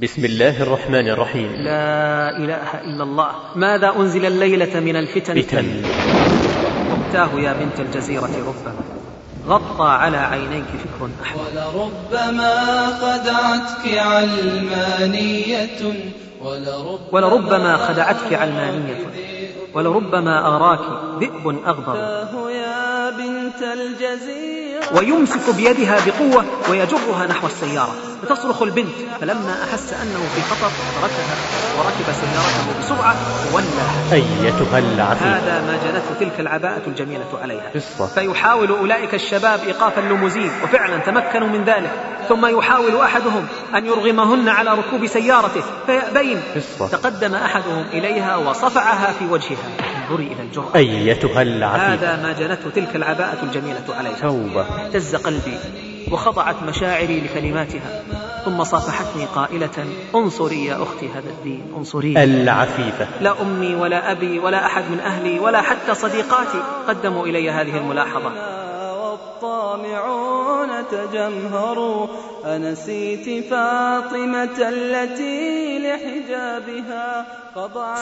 بسم الله الرحمن الرحيم. لا إله إلا الله. ماذا أنزل الليلة من الفتن؟ فتن. أختاه يا بنت الجزيرة ربما. غطى على عينيك فكر أحمر ولربما خدعتك علمانية. ولربما, ولربما خدعتك علمانية. ولربما أراك ذئب أغضب. يا بنت الجزيرة. ويمسك بيدها بقوة ويجرها نحو السيارة. فتصرخ البنت فلما أحس أنه في خطر تركها وركب سيارته بسرعة وولى. أيتها العفيفة هذا ما جنته تلك العباءة الجميلة عليها. قصة. فيحاول أولئك الشباب إيقاف الليموزين وفعلا تمكنوا من ذلك. ثم يحاول أحدهم أن يرغمهن على ركوب سيارته فيأبين. قصة. تقدم أحدهم إليها وصفعها في وجهها. انظري إلى الجرأة. أيتها العفيفة هذا ما جنته تلك العباءة الجميلة عليها. توبة. اهتز قلبي وخضعت مشاعري لكلماتها ثم صافحتني قائلة انصري يا أختي هذا الدين انصري. العفيفة. لا أمي ولا أبي ولا أحد من أهلي ولا حتى صديقاتي قدموا إلي هذه الملاحظة. والطامعون تجمهروا. أنسيت فاطمة التي لحجابها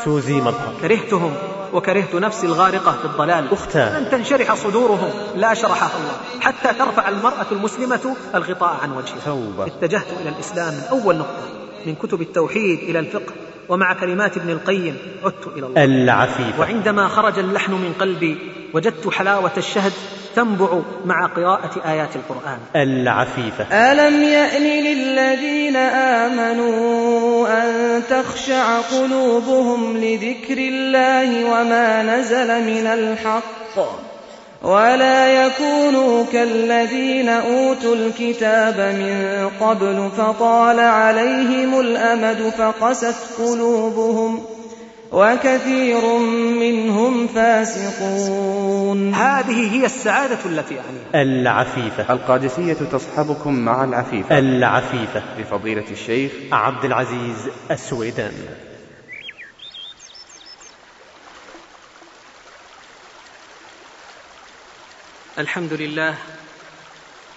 سوزي مظهر كرهتهم وكرهت نفسي الغارقة في الضلال. أختاه. لن تنشرح صدورهم. لا شرحها الله. حتى ترفع المرأة المسلمة الغطاء عن وجهها. توبة. اتجهت إلى الإسلام من أول نقطة. من كتب التوحيد إلى الفقه. ومع كلمات ابن القيم عدت إلى الله. العفيفة. وعندما خرج اللحن من قلبي وجدت حلاوة الشهد تنبع مع قراءة آيات القرآن. العفيفة. ألم يأن للذين آمنوا أن تخشع قلوبهم لذكر الله وما نزل من الحق ولا يكونوا كالذين أوتوا الكتاب من قبل فطال عليهم الأمد فقست قلوبهم وكثير منهم فاسقون. هذه هي السعادة التي أعنيها. العفيفة. القادسية تصحبكم مع العفيفة. العفيفة. لفضيلة الشيخ عبد العزيز السويدان. الحمد لله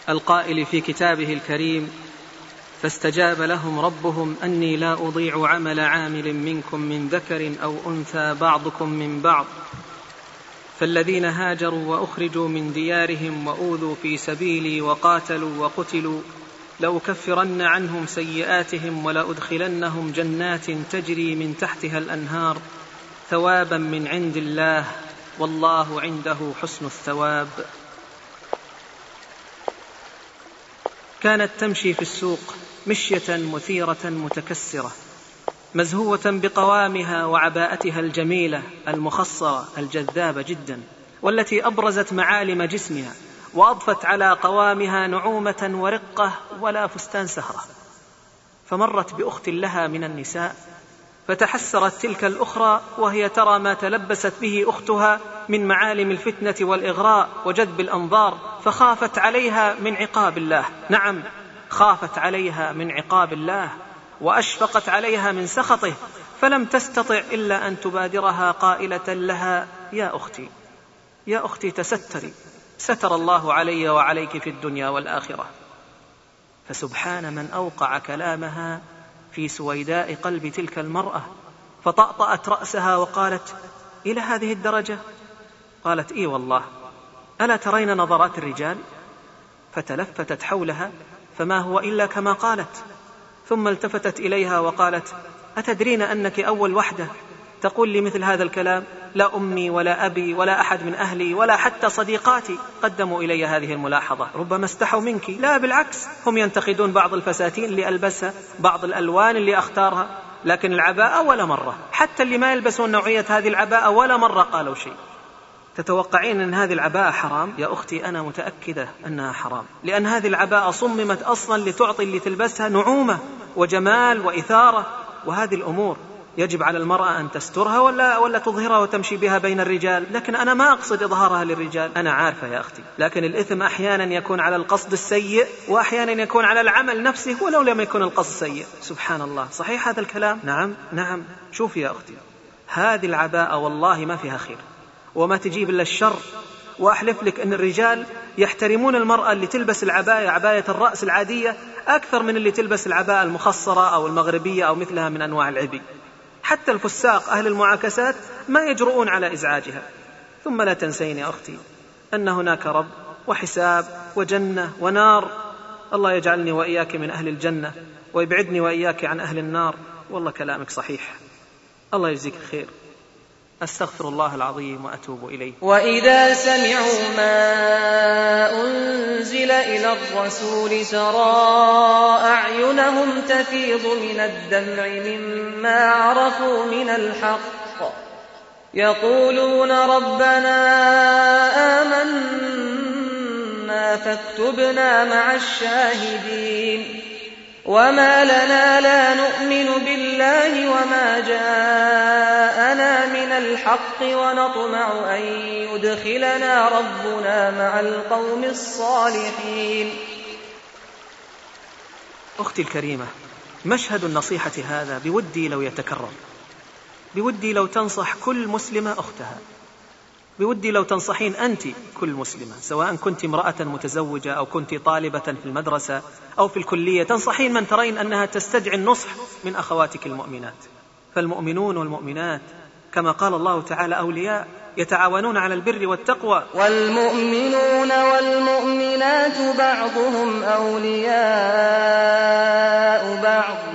القائل في كتابه الكريم فاستجاب لهم ربهم أني لا أضيع عمل عامل منكم من ذكر أو أنثى بعضكم من بعض. فالذين هاجروا وأخرجوا من ديارهم وأوذوا في سبيلي وقاتلوا وقتلوا لأكفرن عنهم سيئاتهم ولأدخلنهم جنات تجري من تحتها الأنهار ثوابا من عند الله والله عنده حسن الثواب. كانت تمشي في السوق. مشية مثيرة متكسرة مزهوة بقوامها وعباءتها الجميلة المخصرة الجذابة جدا والتي أبرزت معالم جسمها وأضفت على قوامها نعومة ورقة ولا فستان سهرة. فمرت بأخت لها من النساء فتحسرت تلك الأخرى وهي ترى ما تلبست به أختها من معالم الفتنة والإغراء وجذب الأنظار فخافت عليها من عقاب الله. نعم خافت عليها من عقاب الله وأشفقت عليها من سخطه فلم تستطع إلا أن تبادرها قائلة لها يا أختي يا أختي تستري ستر الله علي وعليك في الدنيا والآخرة. فسبحان من أوقع كلامها في سويداء قلب تلك المرأة فطأطأت رأسها وقالت إلى هذه الدرجة؟ قالت إي والله ألا ترين نظرات الرجال؟ فتلفتت حولها فما هو إلا كما قالت. ثم التفتت إليها وقالت أتدرين أنك أول وحدة؟ تقول لي مثل هذا الكلام لا أمي ولا أبي ولا أحد من أهلي ولا حتى صديقاتي. قدموا إلي هذه الملاحظة. ربما استحوا منك. لا بالعكس. هم ينتقدون بعض الفساتين اللي البسها بعض الألوان اللي أختارها. لكن العباءة ولا مرة. حتى اللي ما يلبسون نوعية هذه العباءة ولا مرة قالوا شيء. تتوقعين أن هذه العباءة حرام؟ يا أختي أنا متأكدة أنها حرام. لأن هذه العباءة صممت أصلا لتعطي اللي تلبسها نعومة وجمال وإثارة وهذه الأمور يجب على المرأة أن تسترها ولا ولا تظهرها وتمشي بها بين الرجال، لكن أنا ما أقصد إظهارها للرجال، أنا عارفة يا أختي، لكن الإثم أحيانا يكون على القصد السيء وأحيانا يكون على العمل نفسه ولو لم يكن القصد سيء، سبحان الله، صحيح هذا الكلام؟ نعم، نعم، شوفي يا أختي، هذه العباءة والله ما فيها خير، وما تجيب إلا الشر. وأحلف لك أن الرجال يحترمون المرأة اللي تلبس العباية عباية الرأس العادية أكثر من اللي تلبس العباءة المخصرة أو المغربية أو مثلها من أنواع العبي. حتى الفساق أهل المعاكسات ما يجرؤون على إزعاجها. ثم لا تنسين يا أختي أن هناك رب وحساب وجنة ونار. الله يجعلني وإياك من أهل الجنة ويبعدني وإياك عن أهل النار. والله كلامك صحيح. الله يجزيك الخير. أستغفر الله العظيم وأتوب إليه. وإذا سمعوا ما أنزل إلى الرسول ترى أعينهم تفيض من الدمع مما عرفوا من الحق. يقولون ربنا آمنا فاكتبنا مع الشاهدين. وما لنا لا نؤمن بالله وما جاءنا من الحق ونطمع أن يدخلنا ربنا مع القوم الصالحين. أختي الكريمة مشهد النصيحة هذا بودي لو يتكرر. بودي لو تنصح كل مسلمة أختها. بودي لو تنصحين أنت كل مسلمة سواء كنت امرأة متزوجة أو كنت طالبة في المدرسة أو في الكلية تنصحين من ترين أنها تستدعي النصح من أخواتك المؤمنات. فالمؤمنون والمؤمنات كما قال الله تعالى أولياء يتعاونون على البر والتقوى. والمؤمنون والمؤمنات بعضهم أولياء بعض.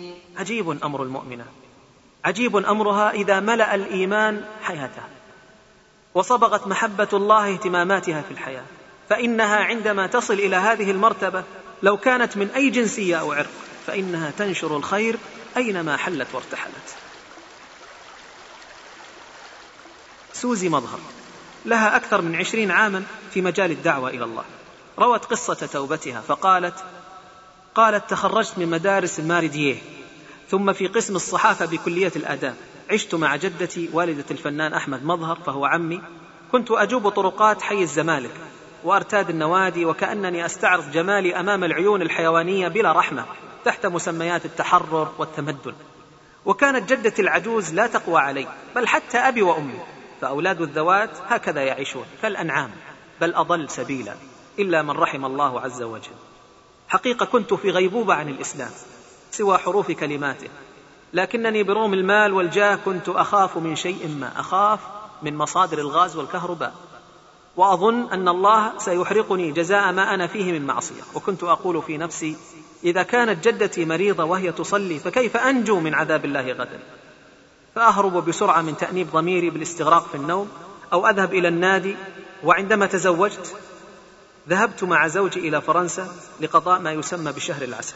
عجيب أمر المؤمنة. عجيب أمرها إذا ملأ الإيمان حياتها. وصبغت محبة الله اهتماماتها في الحياة. فإنها عندما تصل إلى هذه المرتبة لو كانت من أي جنسية أو عرق فإنها تنشر الخير أينما حلت وارتحلت. سوزي مظهر. لها أكثر من عشرين عاما في مجال الدعوة إلى الله. روت قصة توبتها فقالت قالت تخرجت من مدارس الماردييه. ثم في قسم الصحافة بكلية الآداب. عشت مع جدتي والدة الفنان أحمد مظهر فهو عمي. كنت أجوب طرقات حي الزمالك وأرتاد النوادي وكأنني أستعرض جمالي أمام العيون الحيوانية بلا رحمة تحت مسميات التحرر والتمدن. وكانت جدتي العجوز لا تقوى علي بل حتى أبي وأمي. فأولاد الذوات هكذا يعيشون كالأنعام بل أضل سبيلا إلا من رحم الله عز وجل. حقيقة كنت في غيبوبة عن الإسلام. سوى حروف كلماته. لكنني بروم المال والجاه كنت أخاف من شيء ما. أخاف من مصادر الغاز والكهرباء. وأظن أن الله سيحرقني جزاء ما أنا فيه من معصية. وكنت أقول في نفسي إذا كانت جدتي مريضة وهي تصلي فكيف أنجو من عذاب الله غدا؟ فأهرب بسرعة من تأنيب ضميري بالاستغراق في النوم أو أذهب إلى النادي وعندما تزوجت ذهبت مع زوجي إلى فرنسا لقضاء ما يسمى بشهر العسل.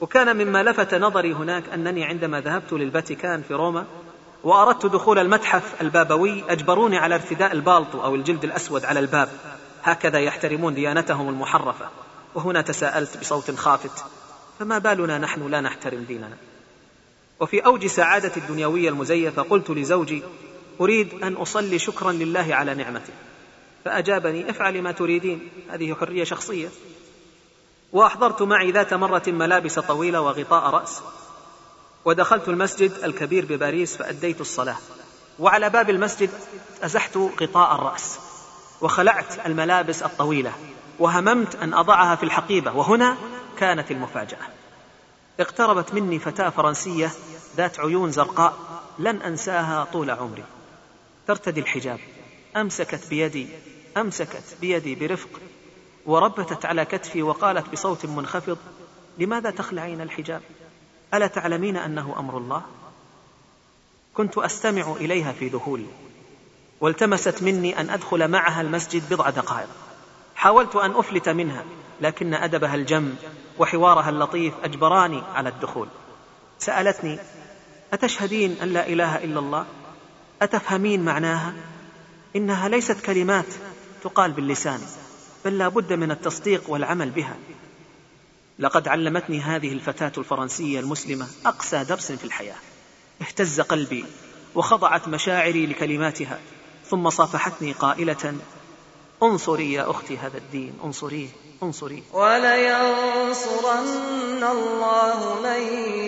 وكان مما لفت نظري هناك أنني عندما ذهبت للفاتيكان في روما وأردت دخول المتحف البابوي أجبروني على ارتداء البالطو أو الجلد الأسود على الباب. هكذا يحترمون ديانتهم المحرفة. وهنا تساءلت بصوت خافت. فما بالنا نحن لا نحترم ديننا؟ وفي أوج سعادتي الدنيوية المزيفة قلت لزوجي أريد أن أصلي شكرا لله على نعمته. فأجابني افعلي ما تريدين هذه حرية شخصية. وأحضرت معي ذات مرة ملابس طويلة وغطاء رأس. ودخلت المسجد الكبير بباريس فأديت الصلاة. وعلى باب المسجد أزحت غطاء الرأس. وخلعت الملابس الطويلة. وهممت أن أضعها في الحقيبة. وهنا كانت المفاجأة. اقتربت مني فتاة فرنسية ذات عيون زرقاء لن أنساها طول عمري. ترتدي الحجاب. أمسكت بيدي. أمسكت بيدي برفق. وربتت على كتفي وقالت بصوت منخفض لماذا تخلعين الحجاب؟ ألا تعلمين أنه أمر الله؟ كنت أستمع إليها في ذهول والتمست مني أن أدخل معها المسجد بضع دقائق. حاولت أن أفلت منها لكن أدبها الجم وحوارها اللطيف أجبراني على الدخول. سألتني أتشهدين أن لا إله إلا الله؟ أتفهمين معناها؟ إنها ليست كلمات تقال باللسان. بل لا بد من التصديق والعمل بها. لقد علمتني هذه الفتاة الفرنسية المسلمة أقسى درس في الحياة. اهتز قلبي وخضعت مشاعري لكلماتها ثم صافحتني قائلة انصري يا أختي هذا الدين انصريه انصريه ولينصرن الله من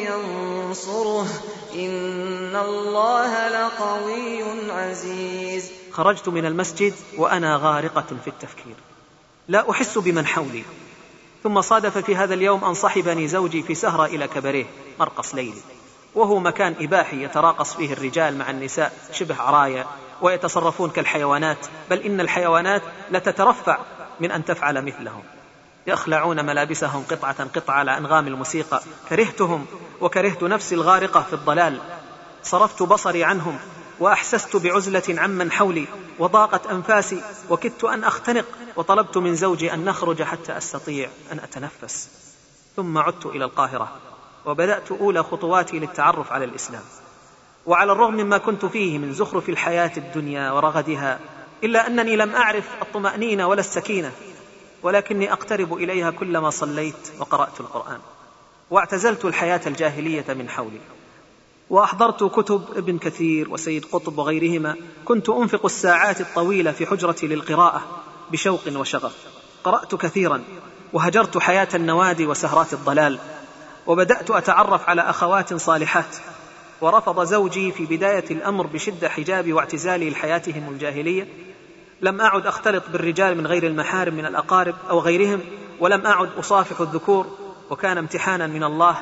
ينصره إن الله لقوي عزيز. خرجت من المسجد وأنا غارقة في التفكير. لا أحس بمن حولي. ثم صادف في هذا اليوم أن صحبني زوجي في سهرة إلى كبريه مرقص ليلي. وهو مكان إباحي يتراقص فيه الرجال مع النساء شبه عرايا ويتصرفون كالحيوانات بل إن الحيوانات لتترفع من أن تفعل مثلهم. يخلعون ملابسهم قطعة قطعة على أنغام الموسيقى. كرهتهم وكرهت نفسي الغارقة في الضلال. صرفت بصري عنهم وأحسست بعزلة عمن حولي وضاقت أنفاسي وكدت أن أختنق وطلبت من زوجي أن نخرج حتى أستطيع أن أتنفس. ثم عدت إلى القاهرة وبدأت أولى خطواتي للتعرف على الإسلام. وعلى الرغم مما كنت فيه من زخرف الحياة الدنيا ورغدها إلا أنني لم أعرف الطمأنينة ولا السكينة ولكني أقترب إليها كلما صليت وقرأت القرآن واعتزلت الحياة الجاهلية من حولي. وأحضرت كتب ابن كثير وسيد قطب وغيرهما. كنت أنفق الساعات الطويلة في حجرتي للقراءة بشوق وشغف. قرأت كثيرا وهجرت حياة النوادي وسهرات الضلال. وبدأت أتعرف على أخوات صالحات. ورفض زوجي في بداية الأمر بشدة حجابي واعتزالي لحياتهم الجاهلية. لم أعد أختلط بالرجال من غير المحارم من الأقارب أو غيرهم ولم أعد أصافح الذكور. وكان امتحانا من الله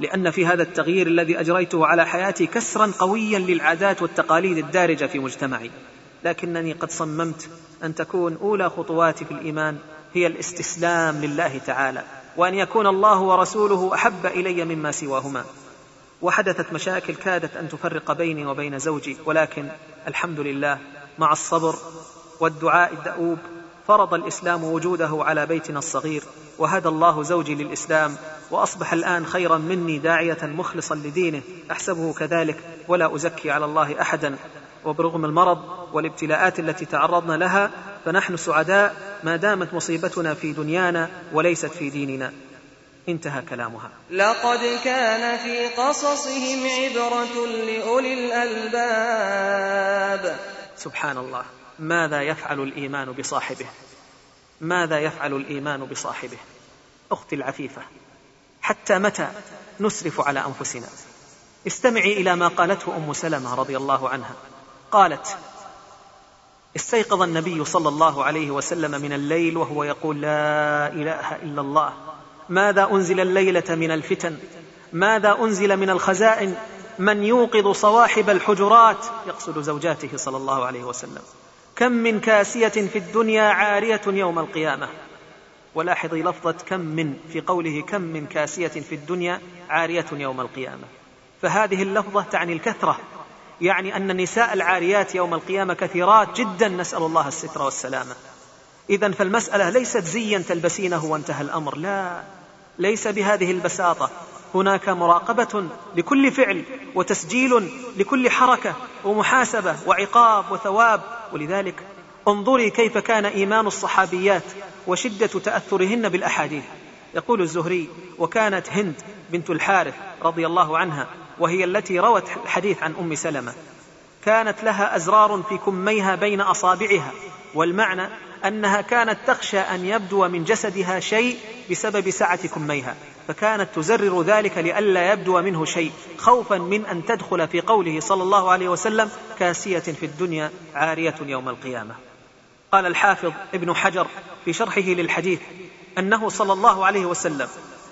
لأن في هذا التغيير الذي أجريته على حياتي كسرا قويا للعادات والتقاليد الدارجة في مجتمعي. لكنني قد صممت أن تكون أولى خطواتي في الإيمان هي الاستسلام لله تعالى وأن يكون الله ورسوله أحب إلي مما سواهما. وحدثت مشاكل كادت أن تفرق بيني وبين زوجي ولكن الحمد لله مع الصبر والدعاء الدؤوب فرض الإسلام وجوده على بيتنا الصغير وهدى الله زوجي للإسلام وأصبح الآن خيرا مني داعية مخلصا لدينه أحسبه كذلك ولا أزكي على الله احدا. وبرغم المرض والابتلاءات التي تعرضنا لها فنحن سعداء ما دامت مصيبتنا في دنيانا وليست في ديننا. انتهى كلامها. لقد كان في قصصهم عبرة لأولي الألباب. سبحان الله. ماذا يفعل الإيمان بصاحبه؟ ماذا يفعل الإيمان بصاحبه؟ أختي العفيفة حتى متى نسرف على أنفسنا؟ استمعي إلى ما قالته أم سلمة رضي الله عنها. قالت استيقظ النبي صلى الله عليه وسلم من الليل وهو يقول لا إله إلا الله. ماذا أنزل الليلة من الفتن؟ ماذا أنزل من الخزائن؟ من يوقظ صواحب الحجرات؟ يقصد زوجاته صلى الله عليه وسلم. كم من كاسية في الدنيا عارية يوم القيامة. ولاحظي لفظة كم من في قوله كم من كاسية في الدنيا عارية يوم القيامة. فهذه اللفظة تعني الكثرة. يعني أن النساء العاريات يوم القيامة كثيرات جدا نسأل الله الستر والسلامة. اذا فالمسألة ليست زيا تلبسينه وانتهى الأمر. لا ليس بهذه البساطة. هناك مراقبة لكل فعل وتسجيل لكل حركة ومحاسبة وعقاب وثواب. ولذلك انظري كيف كان إيمان الصحابيات وشدة تأثرهن بالأحاديث. يقول الزهري وكانت هند بنت الحارث رضي الله عنها وهي التي روت الحديث عن أم سلمة. كانت لها أزرار في كميها بين أصابعها والمعنى أنها كانت تخشى أن يبدو من جسدها شيء بسبب سعة كميها فكانت تزرر ذلك لئلا يبدو منه شيء خوفا من أن تدخل في قوله صلى الله عليه وسلم كاسية في الدنيا عارية يوم القيامة قال الحافظ ابن حجر في شرحه للحديث أنه صلى الله عليه وسلم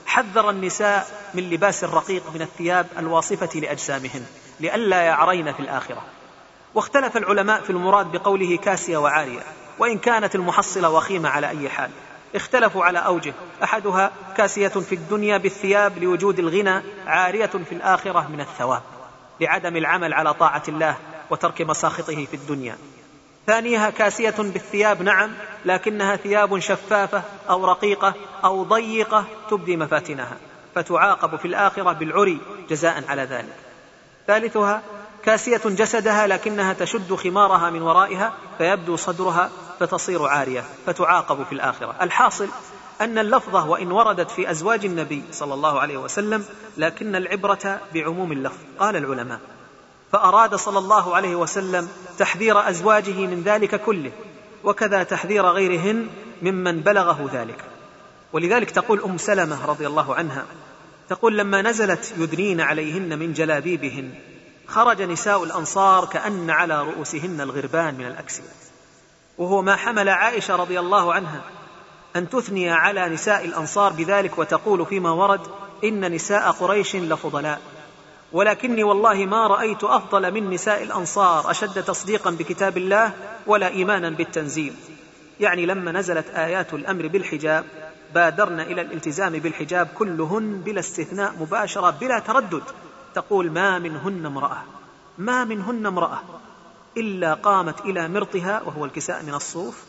حذر النساء من لباس الرقيق من الثياب الواصفة لأجسامهن لئلا يعرين في الآخرة. واختلف العلماء في المراد بقوله كاسيه وعاريه وإن كانت المحصلة وخيمة على أي حال. اختلفوا على أوجه. أحدها كاسية في الدنيا بالثياب لوجود الغنى عارية في الآخرة من الثواب لعدم العمل على طاعة الله وترك مساخطه في الدنيا. ثانيها كاسية بالثياب نعم لكنها ثياب شفافة أو رقيقة أو ضيقة تبدي مفاتنها فتعاقب في الآخرة بالعري جزاء على ذلك. ثالثها كاسية جسدها لكنها تشد خمارها من ورائها فيبدو صدرها فتصير عارية فتعاقب في الآخرة. الحاصل أن اللفظة وإن وردت في أزواج النبي صلى الله عليه وسلم لكن العبرة بعموم اللفظ. قال العلماء فأراد صلى الله عليه وسلم تحذير أزواجه من ذلك كله وكذا تحذير غيرهن ممن بلغه ذلك. ولذلك تقول أم سلمة رضي الله عنها تقول لما نزلت يدنين عليهن من جلابيبهن خرج نساء الأنصار كأن على رؤوسهن الغربان من الأكسية. وهو ما حمل عائشة رضي الله عنها أن تثني على نساء الأنصار بذلك وتقول فيما ورد إن نساء قريش لفضلاء. ولكني والله ما رأيت أفضل من نساء الأنصار أشد تصديقا بكتاب الله ولا إيمانا بالتنزيل. يعني لما نزلت آيات الأمر بالحجاب بادرن إلى الالتزام بالحجاب كلهن بلا استثناء مباشرة بلا تردد. تقول ما منهن امرأة ما منهن امرأة إلا قامت إلى مرطها وهو الكساء من الصوف.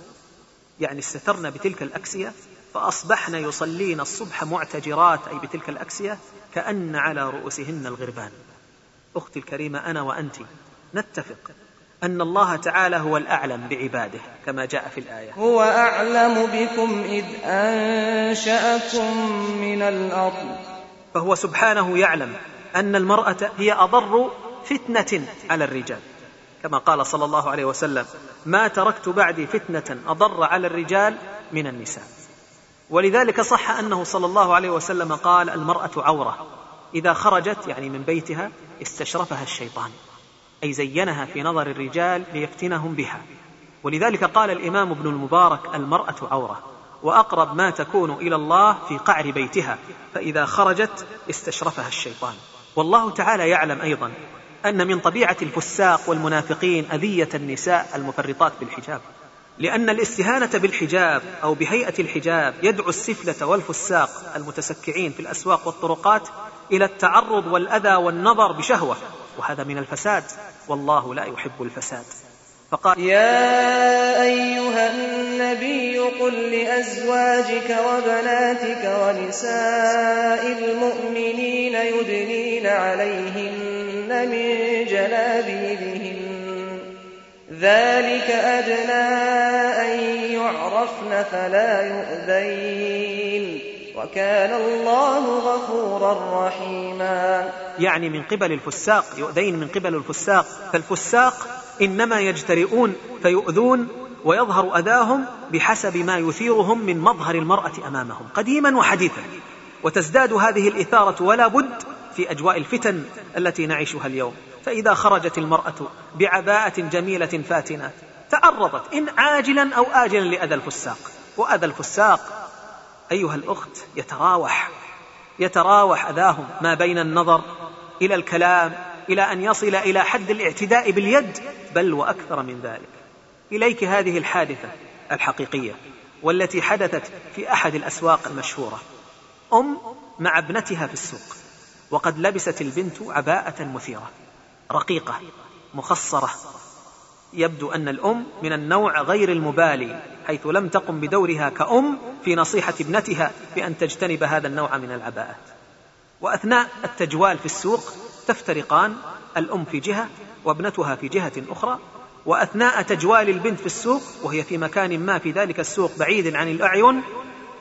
يعني استترن بتلك الأكسية فأصبحن يصلين الصبح معتجرات أي بتلك الأكسية كأن على رؤوسهن الغربان. أختي الكريمة أنا وأنت نتفق أن الله تعالى هو الأعلم بعباده كما جاء في الآية. هو أعلم بكم إذ أنشأكم من الأرض. فهو سبحانه يعلم أن المرأة هي أضر فتنة على الرجال. كما قال صلى الله عليه وسلم ما تركت بعدي فتنة أضر على الرجال من النساء. ولذلك صح أنه صلى الله عليه وسلم قال المرأة عورة. إذا خرجت يعني من بيتها استشرفها الشيطان. أي زينها في نظر الرجال ليفتنهم بها. ولذلك قال الإمام ابن المبارك المرأة عورة. وأقرب ما تكون إلى الله في قعر بيتها فإذا خرجت استشرفها الشيطان. والله تعالى يعلم أيضا أن من طبيعة الفساق والمنافقين أذية النساء المفرطات بالحجاب. لأن الاستهانة بالحجاب أو بهيئة الحجاب يدعو السفلة والفساق المتسكعين في الأسواق والطرقات إلى التعرض والأذى والنظر بشهوة وهذا من الفساد. والله لا يحب الفساد. فقال يا أيها النبي قل لأزواجك وبناتك ونساء المؤمنين يدنين عليهن من جلابيبهن. ذلك أدنى أن يعرفن فلا يؤذين. وكان الله غفورا رحيما. يعني من قبل الفساق يؤذين من قبل الفساق. فالفساق إنما يجترئون فيؤذون ويظهر أذاهم بحسب ما يثيرهم من مظهر المرأة أمامهم قديما وحديثا. وتزداد هذه الإثارة ولا بد في أجواء الفتن التي نعيشها اليوم. فإذا خرجت المرأة بعباءة جميلة فاتنة تعرضت إن عاجلا أو آجلا لأذى الفساق. وأذى الفساق أيها الأخت يتراوح يتراوح أذاهم ما بين النظر إلى الكلام إلى أن يصل إلى حد الاعتداء باليد بل وأكثر من ذلك. إليك هذه الحادثة الحقيقية والتي حدثت في أحد الأسواق المشهورة. أم مع ابنتها في السوق وقد لبست البنت عباءة مثيرة رقيقة مخصرة. يبدو أن الأم من النوع غير المبالي حيث لم تقم بدورها كأم في نصيحة ابنتها بأن تجتنب هذا النوع من العباءات. وأثناء التجوال في السوق تفترقان الأم في جهة وابنتها في جهة أخرى وأثناء تجوال البنت في السوق وهي في مكان ما في ذلك السوق بعيد عن الأعين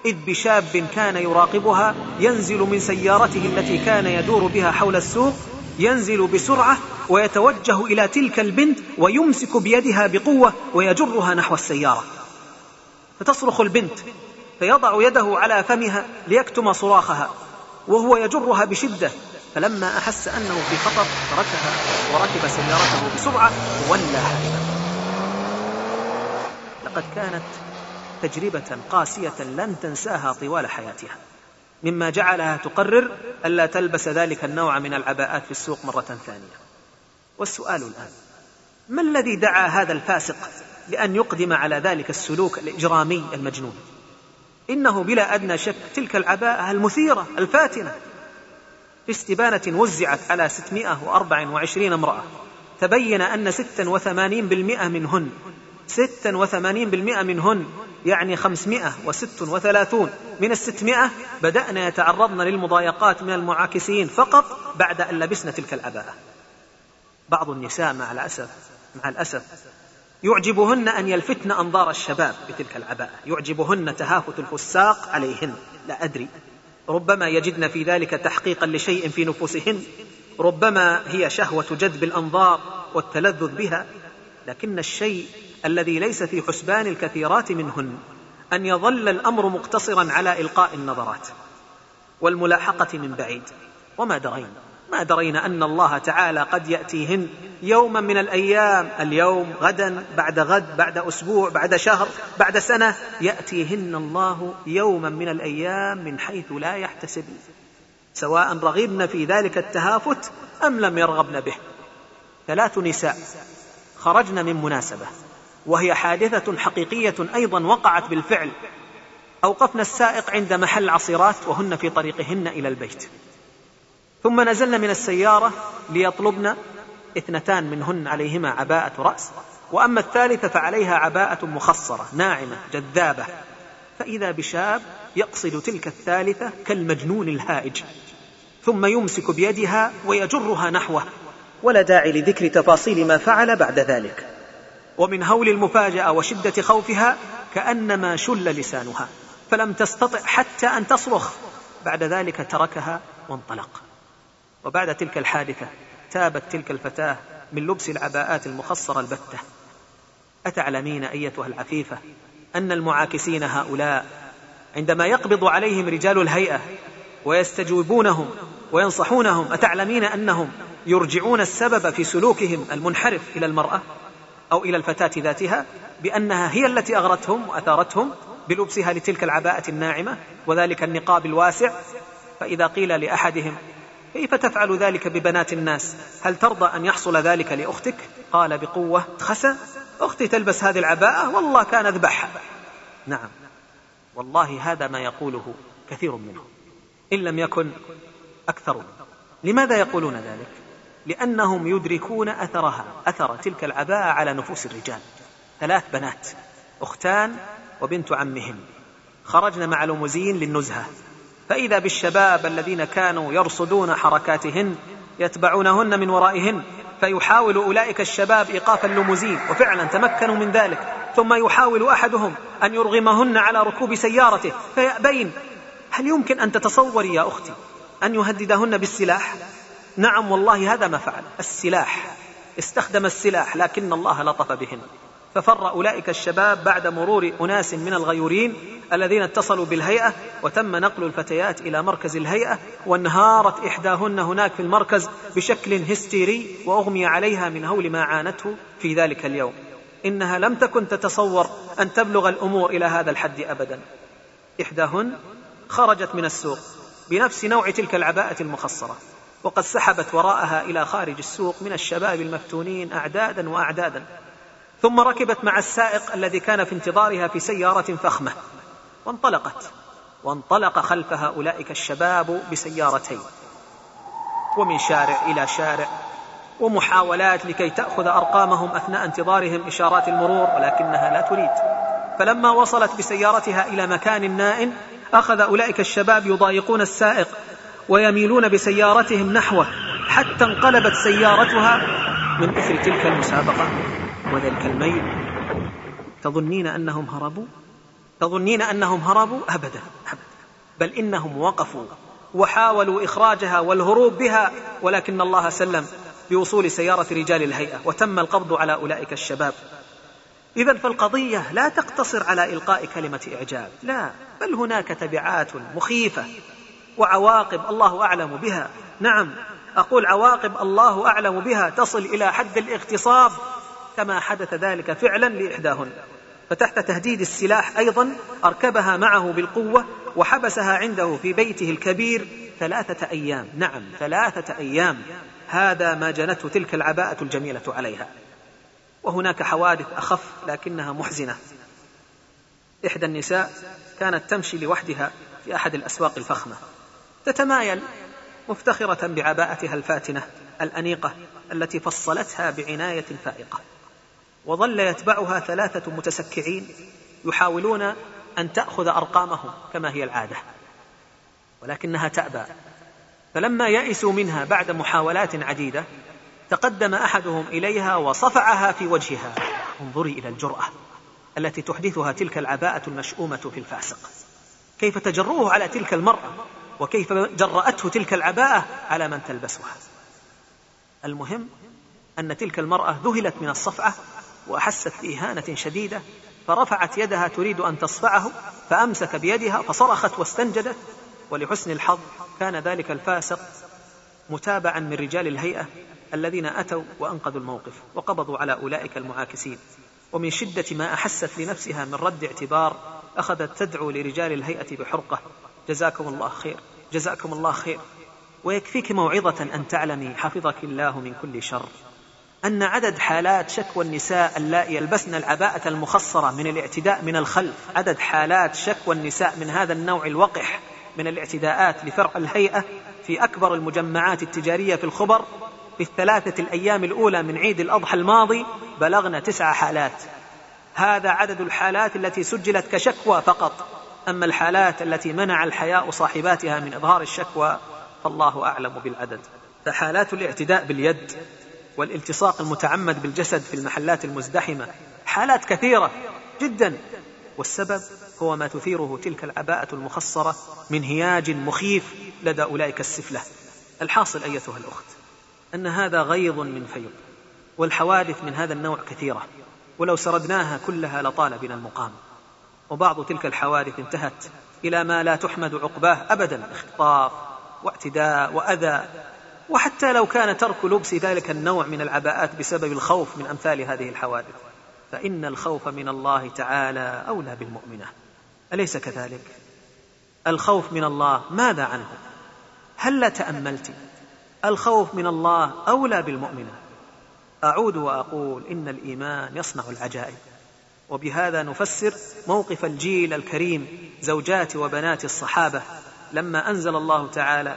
إذ بشاب كان يراقبها ينزل من سيارته التي كان يدور بها حول السوق ينزل بسرعة ويتوجه إلى تلك البنت ويمسك بيدها بقوة ويجرها نحو السيارة. فتصرخ البنت فيضع يده على فمها ليكتم صراخها وهو يجرها بشدة فلما أحس أنه في خطر تركها وركب سيارته بسرعة وولى حالها لقد كانت تجربة قاسية لن تنساها طوال حياتها. مما جعلها تقرر ألا تلبس ذلك النوع من العباءات في السوق مرة ثانية. والسؤال الآن ما الذي دعا هذا الفاسق لأن يقدم على ذلك السلوك الإجرامي المجنون؟ إنه بلا أدنى شك تلك العباءة المثيرة الفاتنة. في استبانة وزعت على 624 امرأة. تبين أن 86% منهن. 86% منهن يعني 536 من الستمائة بدأن يتعرضن للمضايقات من المعاكسين فقط بعد أن لبسن تلك العباءة. بعض النساء مع الأسف مع الأسف يعجبهن أن يلفتن أنظار الشباب بتلك العباءة. يعجبهن تهافت الفساق عليهن. لا أدري. ربما يجدن في ذلك تحقيقا لشيء في نفوسهن ربما هي شهوة جذب الأنظار والتلذذ بها لكن الشيء الذي ليس في حسبان الكثيرات منهن أن يظل الأمر مقتصرا على إلقاء النظرات والملاحقة من بعيد. وما درين ما درينا أن الله تعالى قد يأتيهن يوما من الأيام. اليوم غدا بعد غد بعد أسبوع بعد شهر بعد سنة. يأتيهن الله يوما من الأيام من حيث لا يحتسبن سواء رغبن في ذلك التهافت أم لم يرغبن به. ثلاث نساء خرجن من مناسبة وهي حادثة حقيقية أيضا وقعت بالفعل. أوقفن السائق عند محل عصيرات وهن في طريقهن إلى البيت. ثم نزلن من السيارة ليطلبن اثنتان منهن عليهما عباءة رأس وأما الثالثة فعليها عباءة مخصرة ناعمة جذابة. فإذا بشاب يقصد تلك الثالثة كالمجنون الهائج ثم يمسك بيدها ويجرها نحوه. ولا داعي لذكر تفاصيل ما فعل بعد ذلك. ومن هول المفاجأة وشدة خوفها كأنما شل لسانها فلم تستطع حتى أن تصرخ. بعد ذلك تركها وانطلق. وبعد تلك الحادثة تابت تلك الفتاة من لبس العباءات المخصرة البتة. أتعلمين أيتها العفيفة أن المعاكسين هؤلاء عندما يقبض عليهم رجال الهيئة ويستجوبونهم وينصحونهم أتعلمين أنهم يرجعون السبب في سلوكهم المنحرف إلى المرأة أو إلى الفتاة ذاتها بأنها هي التي أغرتهم وأثارتهم بلبسها لتلك العباءة الناعمة وذلك النقاب الواسع؟ فإذا قيل لأحدهم كيف تفعل ذلك ببنات الناس؟ هل ترضى أن يحصل ذلك لأختك؟ قال بقوة خسى؟ أختي تلبس هذه العباءة؟ والله كان أذبحها نعم. والله هذا ما يقوله كثير منهم. إن لم يكن أكثر. لماذا يقولون ذلك؟ لأنهم يدركون أثرها أثر تلك العباءة على نفوس الرجال. ثلاث بنات أختان وبنت عمهن خرجن مع لمزين للنزهة. فإذا بالشباب الذين كانوا يرصدون حركاتهن يتبعونهن من ورائهن فيحاول أولئك الشباب إيقاف الليموزين وفعلا تمكنوا من ذلك. ثم يحاول أحدهم أن يرغمهن على ركوب سيارته فيأبين هل يمكن أن تتصوري يا أختي أن يهددهن بالسلاح؟ نعم والله هذا ما فعل. السلاح. استخدم السلاح لكن الله لطف بهن. ففر أولئك الشباب بعد مرور أناس من الغيورين الذين اتصلوا بالهيئة وتم نقل الفتيات إلى مركز الهيئة وانهارت إحداهن هناك في المركز بشكل هستيري وأغمي عليها من هول ما عانته في ذلك اليوم. إنها لم تكن تتصور أن تبلغ الأمور إلى هذا الحد أبدا. إحداهن خرجت من السوق بنفس نوع تلك العباءة المخصرة وقد سحبت وراءها إلى خارج السوق من الشباب المفتونين أعدادا وأعدادا. ثم ركبت مع السائق الذي كان في انتظارها في سيارة فخمة. وانطلقت. وانطلق خلفها أولئك الشباب بسيارتين. ومن شارع إلى شارع. ومحاولات لكي تأخذ أرقامهم أثناء انتظارهم إشارات المرور ولكنها لا تريد. فلما وصلت بسيارتها إلى مكان نائم أخذ أولئك الشباب يضايقون السائق ويميلون بسيارتهم نحوه حتى انقلبت سيارتها من إثر تلك المسابقة. وذلك الميل تظنين أنهم هربوا؟ تظنين أنهم هربوا؟ أبدا أبدا. بل إنهم وقفوا وحاولوا إخراجها والهروب بها ولكن الله سلم بوصول سيارة رجال الهيئة وتم القبض على أولئك الشباب. إذا فالقضية لا تقتصر على إلقاء كلمة إعجاب لا. بل هناك تبعات مخيفة وعواقب الله أعلم بها. نعم أقول عواقب الله أعلم بها تصل إلى حد الاغتصاب كما حدث ذلك فعلا لإحداهن. فتحت تهديد السلاح أيضا أركبها معه بالقوة وحبسها عنده في بيته الكبير ثلاثة أيام. نعم ثلاثة أيام. هذا ما جنته تلك العباءة الجميلة عليها. وهناك حوادث أخف لكنها محزنة. إحدى النساء كانت تمشي لوحدها في أحد الأسواق الفخمة. تتمايل مفتخرة بعباءتها الفاتنة الأنيقة التي فصلتها بعناية فائقة. وظل يتبعها ثلاثة متسكعين يحاولون أن تأخذ أرقامهم كما هي العادة ولكنها تأبى. فلما يئسوا منها بعد محاولات عديدة تقدم أحدهم إليها وصفعها في وجهها. انظري إلى الجرأة التي تحدثها تلك العباءة المشؤومة في الفاسق. كيف تجرؤه على تلك المرأة وكيف جرأته تلك العباءة على من تلبسها. المهم أن تلك المرأة ذهلت من الصفعة وأحست بإهانة شديدة فرفعت يدها تريد أن تصفعه فأمسك بيدها فصرخت واستنجدت ولحسن الحظ كان ذلك الفاسق متابعا من رجال الهيئة الذين أتوا وأنقذوا الموقف وقبضوا على أولئك المعاكسين. ومن شدة ما أحست لنفسها من رد اعتبار أخذت تدعو لرجال الهيئة بحرقة. جزاكم الله خير جزاكم الله خير. ويكفيك موعظة أن تعلمي حفظك الله من كل شر. أن عدد حالات شكوى النساء اللائي يلبسن العباءة المخصرة من الاعتداء من الخلف. عدد حالات شكوى النساء من هذا النوع الوقح من الاعتداءات لفرع الهيئة في أكبر المجمعات التجارية في الخبر. في الثلاثة الأيام الأولى من عيد الأضحى الماضي بلغنا تسع حالات. هذا عدد الحالات التي سجلت كشكوى فقط. أما الحالات التي منع الحياء صاحباتها من إظهار الشكوى فالله أعلم بالعدد. فحالات الاعتداء باليد والالتصاق المتعمد بالجسد في المحلات المزدحمة حالات كثيرة جدا. والسبب هو ما تثيره تلك العباءة المخصرة من هياج مخيف لدى أولئك السفلة. الحاصل أيتها الأخت أن هذا غيظ من فيض والحوادث من هذا النوع كثيرة ولو سردناها كلها لطال بنا المقام. وبعض تلك الحوادث انتهت إلى ما لا تحمد عقباه أبدا اختطاف واعتداء وأذى وحتى لو كان ترك لبس ذلك النوع من العباءات بسبب الخوف من أمثال هذه الحوادث فإن الخوف من الله تعالى أولى بالمؤمنة أليس كذلك؟ الخوف من الله ماذا عنه؟ هل لا تأملت الخوف من الله أولى بالمؤمنة أعود وأقول إن الإيمان يصنع العجائب وبهذا نفسر موقف الجيل الكريم زوجات وبنات الصحابة لما أنزل الله تعالى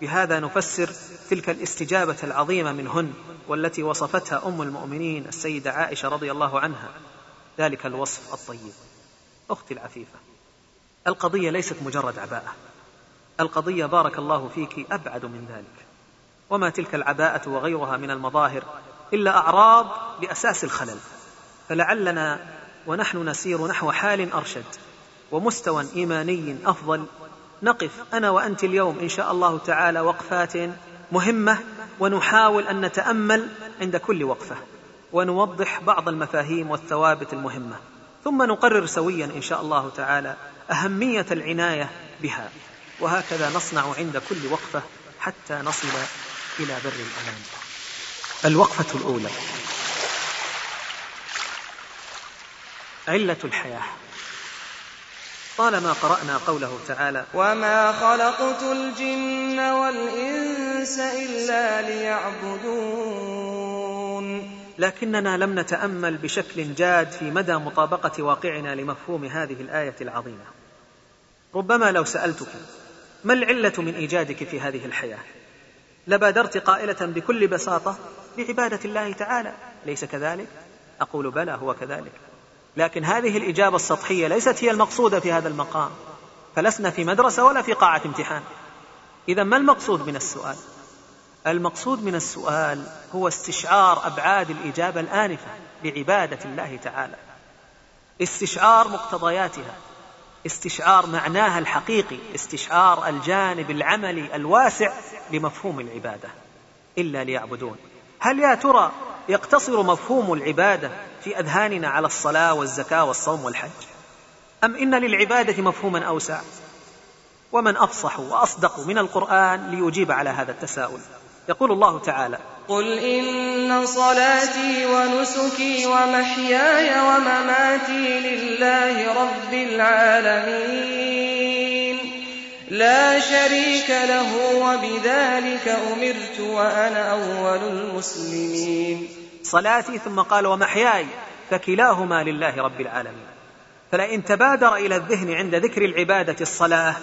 بهذا نفسر تلك الاستجابة العظيمة منهن والتي وصفتها أم المؤمنين السيدة عائشة رضي الله عنها. ذلك الوصف الطيب. أختي العفيفة القضية ليست مجرد عباءة. القضية بارك الله فيك أبعد من ذلك. وما تلك العباءة وغيرها من المظاهر إلا أعراض لأساس الخلل. فلعلنا ونحن نسير نحو حال أرشد ومستوى إيماني أفضل نقف أنا وأنت اليوم إن شاء الله تعالى وقفات مهمة ونحاول أن نتأمل عند كل وقفة ونوضح بعض المفاهيم والثوابت المهمة. ثم نقرر سويا إن شاء الله تعالى أهمية العناية بها. وهكذا نصنع عند كل وقفة حتى نصل إلى بر الأمان. الوقفة الأولى. علة الحياة. طالما قرأنا قوله تعالى وما خلقت الجن والإنس إلا ليعبدون لكننا لم نتأمل بشكل جاد في مدى مطابقة واقعنا لمفهوم هذه الآية العظيمة. ربما لو سألتك ما العلة من إيجادك في هذه الحياة؟ لبادرت قائلة بكل بساطة بعبادة الله تعالى ليس كذلك؟ أقول بلى هو كذلك. لكن هذه الإجابة السطحية ليست هي المقصودة في هذا المقام فلسنا في مدرسة ولا في قاعة امتحان. إذا ما المقصود من السؤال؟ المقصود من السؤال هو استشعار أبعاد الإجابة الآنفة بعبادة الله تعالى. استشعار مقتضياتها استشعار معناها الحقيقي استشعار الجانب العملي الواسع لمفهوم العبادة. إلا ليعبدون. هل يا ترى يقتصر مفهوم العبادة في أذهاننا على الصلاة والزكاة والصوم والحج. أم إن للعبادة مفهوما أوسع؟ ومن أفصح وأصدق من القرآن ليجيب على هذا التساؤل. يقول الله تعالى قل إن صلاتي ونسكي ومحياي ومماتي لله رب العالمين. لا شريك له وبذلك أمرت وأنا أول المسلمين. صلاتي ثم قال ومحياي فكلاهما لله رب العالمين. فلئن تبادر إلى الذهن عند ذكر العبادة الصلاة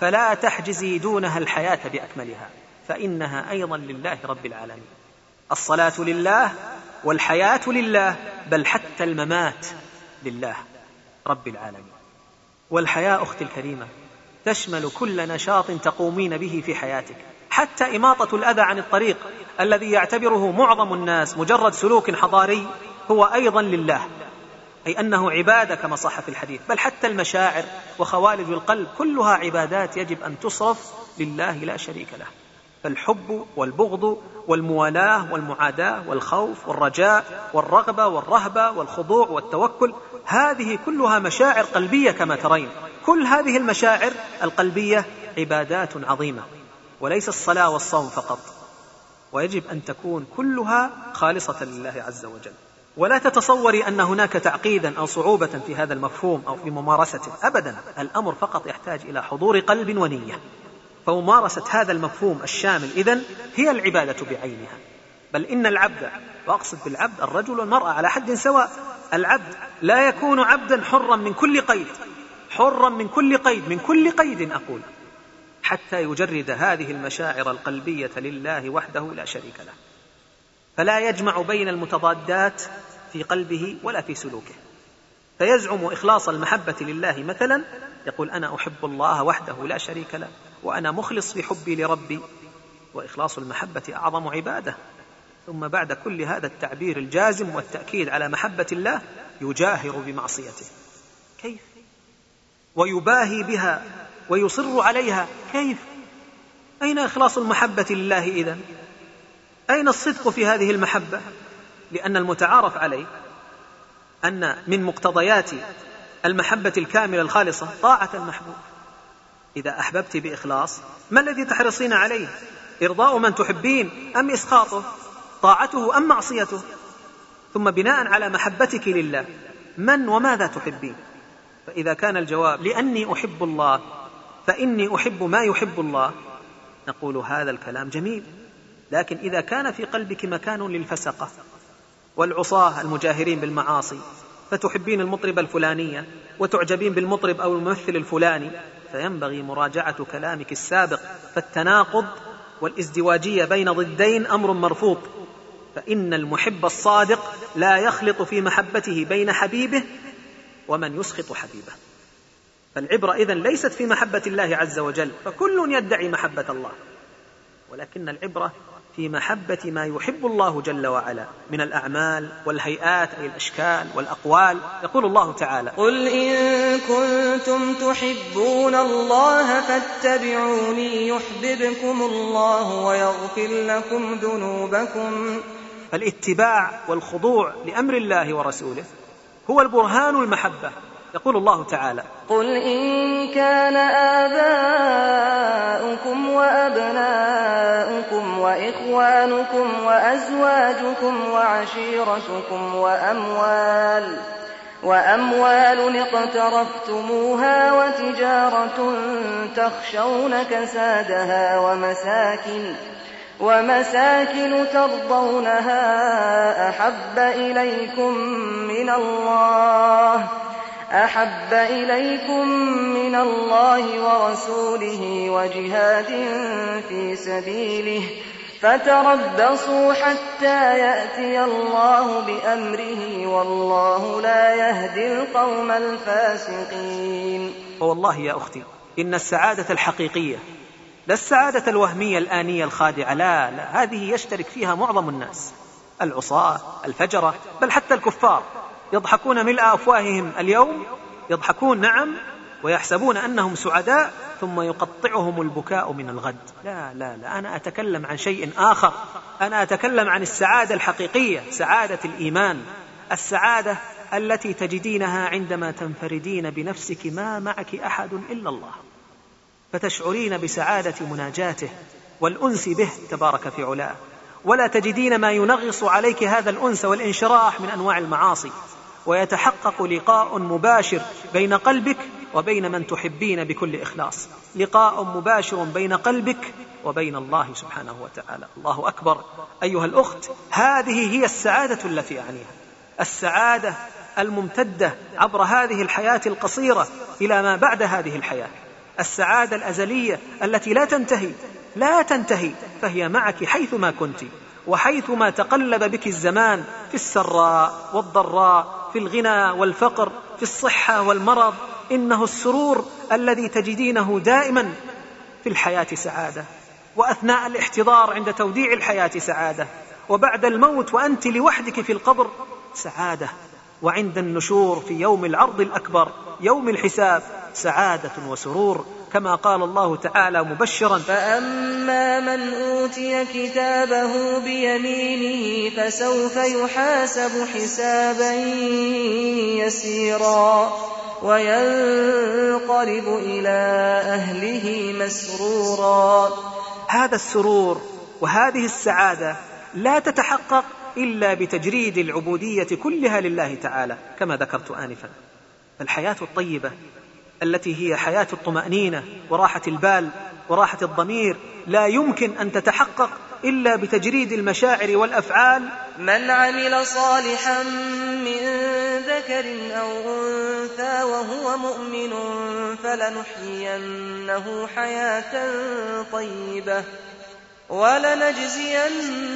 فلا تحجزي دونها الحياة بأكملها فإنها أيضا لله رب العالمين. الصلاة لله والحياة لله بل حتى الممات لله رب العالمين. والحياة أختي الكريمة تشمل كل نشاط تقومين به في حياتك حتى إماطة الأذى عن الطريق الذي يعتبره معظم الناس مجرد سلوك حضاري هو أيضا لله. أي أنه عبادة كما صح في الحديث بل حتى المشاعر وخوالج القلب كلها عبادات يجب أن تصرف لله لا شريك له. فالحب والبغض والموالاه والمعاداة والخوف والرجاء والرغبة والرهبة والخضوع والتوكل هذه كلها مشاعر قلبية كما ترين. كل هذه المشاعر القلبية عبادات عظيمة وليس الصلاة والصوم فقط. ويجب أن تكون كلها خالصة لله عز وجل. ولا تتصوري أن هناك تعقيدا أو صعوبة في هذا المفهوم أو في ممارسته ابدا الأمر فقط يحتاج إلى حضور قلب ونية. فممارسة هذا المفهوم الشامل إذن هي العبادة بعينها. بل إن العبد وأقصد بالعبد الرجل والمرأة على حد سواء العبد لا يكون عبدا حرا من كل قيد. حرا من كل قيد من كل قيد أقول. حتى يجرد هذه المشاعر القلبية لله وحده لا شريك له. فلا يجمع بين المتضادات في قلبه ولا في سلوكه. فيزعم إخلاص المحبة لله مثلا يقول أنا أحب الله وحده لا شريك له وأنا مخلص في حبي لربي وإخلاص المحبة أعظم عبادة. ثم بعد كل هذا التعبير الجازم والتأكيد على محبة الله يجاهر بمعصيته. كيف؟ ويباهي بها ويصر عليها. كيف؟ أين إخلاص المحبة لله إذن؟ أين الصدق في هذه المحبة؟ لأن المتعارف عليه أن من مقتضيات المحبة الكاملة الخالصة طاعة المحبوب. إذا أحببت بإخلاص ما الذي تحرصين عليه؟ إرضاء من تحبين أم اسخاطه طاعته أم معصيته؟ ثم بناء على محبتك لله من وماذا تحبين؟ فإذا كان الجواب لأني أحب الله. فإني أحب ما يحب الله. نقول هذا الكلام جميل. لكن إذا كان في قلبك مكان للفسقة والعصاة المجاهرين بالمعاصي فتحبين المطرب الفلانيه وتعجبين بالمطرب أو الممثل الفلاني فينبغي مراجعة كلامك السابق فالتناقض والازدواجية بين ضدين أمر مرفوض. فإن المحب الصادق لا يخلط في محبته بين حبيبه ومن يسخط حبيبه. فالعبرة إذن ليست في محبة الله عز وجل فكل يدعي محبة الله. ولكن العبرة في محبة ما يحب الله جل وعلا من الأعمال والهيئات أي الأشكال والأقوال. يقول الله تعالى قل إن كنتم تحبون الله فاتبعوني يحببكم الله ويغفر لكم ذنوبكم. فالاتباع والخضوع لأمر الله ورسوله هو البرهان المحبة. يقول الله تعالى قل إن كان آباؤكم وأبناؤكم وإخوانكم وأزواجكم وعشيرتكم وأموال وأموال اقترفتموها وتجارة تخشون كسادها ومساكن ومساكن ترضونها أحب إليكم من الله. أحب إليكم من الله ورسوله وجهاد في سبيله فتربصوا حتى يأتي الله بأمره والله لا يهدي القوم الفاسقين. فوالله يا أختي إن السعادة الحقيقية لا السعادة الوهمية الآنية الخادعة لا لا هذه يشترك فيها معظم الناس العصاة الفجرة بل حتى الكفار. يضحكون ملء أفواههم اليوم يضحكون نعم ويحسبون أنهم سعداء ثم يقطعهم البكاء من الغد. لا لا لا أنا أتكلم عن شيء آخر. أنا أتكلم عن السعادة الحقيقية سعادة الإيمان. السعادة التي تجدينها عندما تنفردين بنفسك ما معك أحد إلا الله. فتشعرين بسعادة مناجاته والأنس به تبارك في علاه. ولا تجدين ما ينغص عليك هذا الأنس والانشراح من أنواع المعاصي. ويتحقق لقاء مباشر بين قلبك وبين من تحبين بكل إخلاص. لقاء مباشر بين قلبك وبين الله سبحانه وتعالى. الله أكبر. أيها الأخت هذه هي السعادة التي أعنيها. السعادة الممتدة عبر هذه الحياة القصيرة إلى ما بعد هذه الحياة. السعادة الأزلية التي لا تنتهي لا تنتهي فهي معك حيثما كنت وحيثما تقلب بك الزمان في السراء والضراء في الغنى والفقر في الصحة والمرض إنه السرور الذي تجدينه دائما في الحياة سعادة. وأثناء الاحتضار عند توديع الحياة سعادة. وبعد الموت وأنت لوحدك في القبر سعادة. وعند النشور في يوم العرض الأكبر يوم الحساب سعادة وسرور. كما قال الله تعالى مبشرا. فأما من أوتي كتابه بيمينه فسوف يحاسب حسابا يسيرا وينقلب إلى أهله مسرورا. هذا السرور وهذه السعادة لا تتحقق إلا بتجريد العبودية كلها لله تعالى كما ذكرت انفا. الحياة الطيبة التي هي حياة الطمأنينة وراحة البال وراحة الضمير لا يمكن أن تتحقق إلا بتجريد المشاعر والأفعال. من عمل صالحا من ذكر أو أنثى وهو مؤمن فلنحيينه حياة طيبة. ولنجزينهم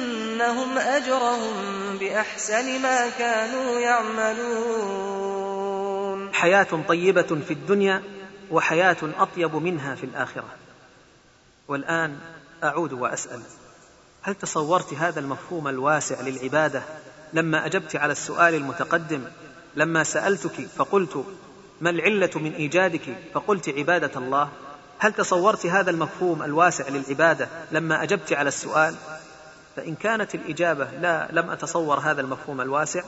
أجرهم بأحسن ما كانوا يعملون. حياة طيبة في الدنيا وحياة أطيب منها في الآخرة. والآن أعود وأسأل هل تصورت هذا المفهوم الواسع للعبادة لما أجبت على السؤال المتقدم لما سألتك فقلت ما العلة من إيجادك؟ فقلت عبادة الله. هل تصورت هذا المفهوم الواسع للعبادة لما أجبت على السؤال؟ فإن كانت الإجابة لا لم أتصور هذا المفهوم الواسع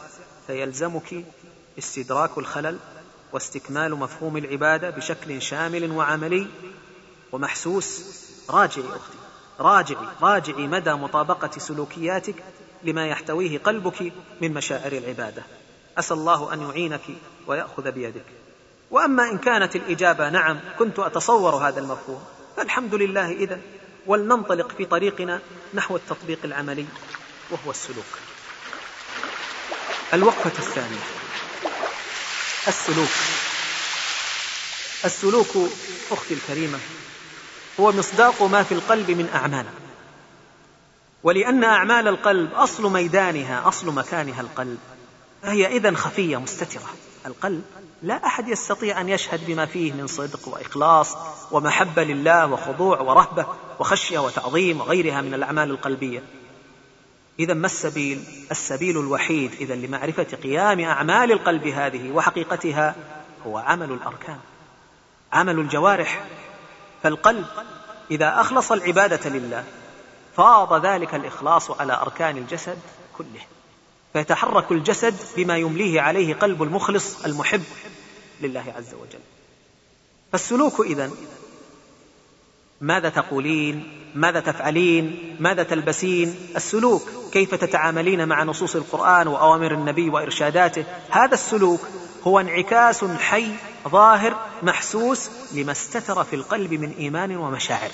فيلزمك استدراك الخلل واستكمال مفهوم العبادة بشكل شامل وعملي ومحسوس. راجعي أختي راجعي راجعي مدى مطابقة سلوكياتك لما يحتويه قلبك من مشاعر العبادة. أسأل الله أن يعينك ويأخذ بيدك. وأما إن كانت الإجابة نعم كنت أتصور هذا المفهوم. فالحمد لله اذا ولننطلق في طريقنا نحو التطبيق العملي وهو السلوك. الوقفة الثانية. السلوك. السلوك أختي الكريمة هو مصداق ما في القلب من اعمال ولأن أعمال القلب أصل ميدانها أصل مكانها القلب. فهي اذا خفية مستترة. القلب لا أحد يستطيع أن يشهد بما فيه من صدق وإخلاص ومحبة لله وخضوع ورهبة وخشية وتعظيم وغيرها من الأعمال القلبية. إذا ما السبيل؟ السبيل الوحيد إذا لمعرفة قيام أعمال القلب هذه وحقيقتها هو عمل الأركان عمل الجوارح. فالقلب إذا أخلص العبادة لله فاض ذلك الإخلاص على أركان الجسد كله. فيتحرك الجسد بما يمليه عليه قلب المخلص المحب لله عز وجل. فالسلوك إذن ماذا تقولين؟ ماذا تفعلين؟ ماذا تلبسين؟ السلوك كيف تتعاملين مع نصوص القرآن وأوامر النبي وإرشاداته؟ هذا السلوك هو انعكاس حي ظاهر محسوس لما استتر في القلب من إيمان ومشاعر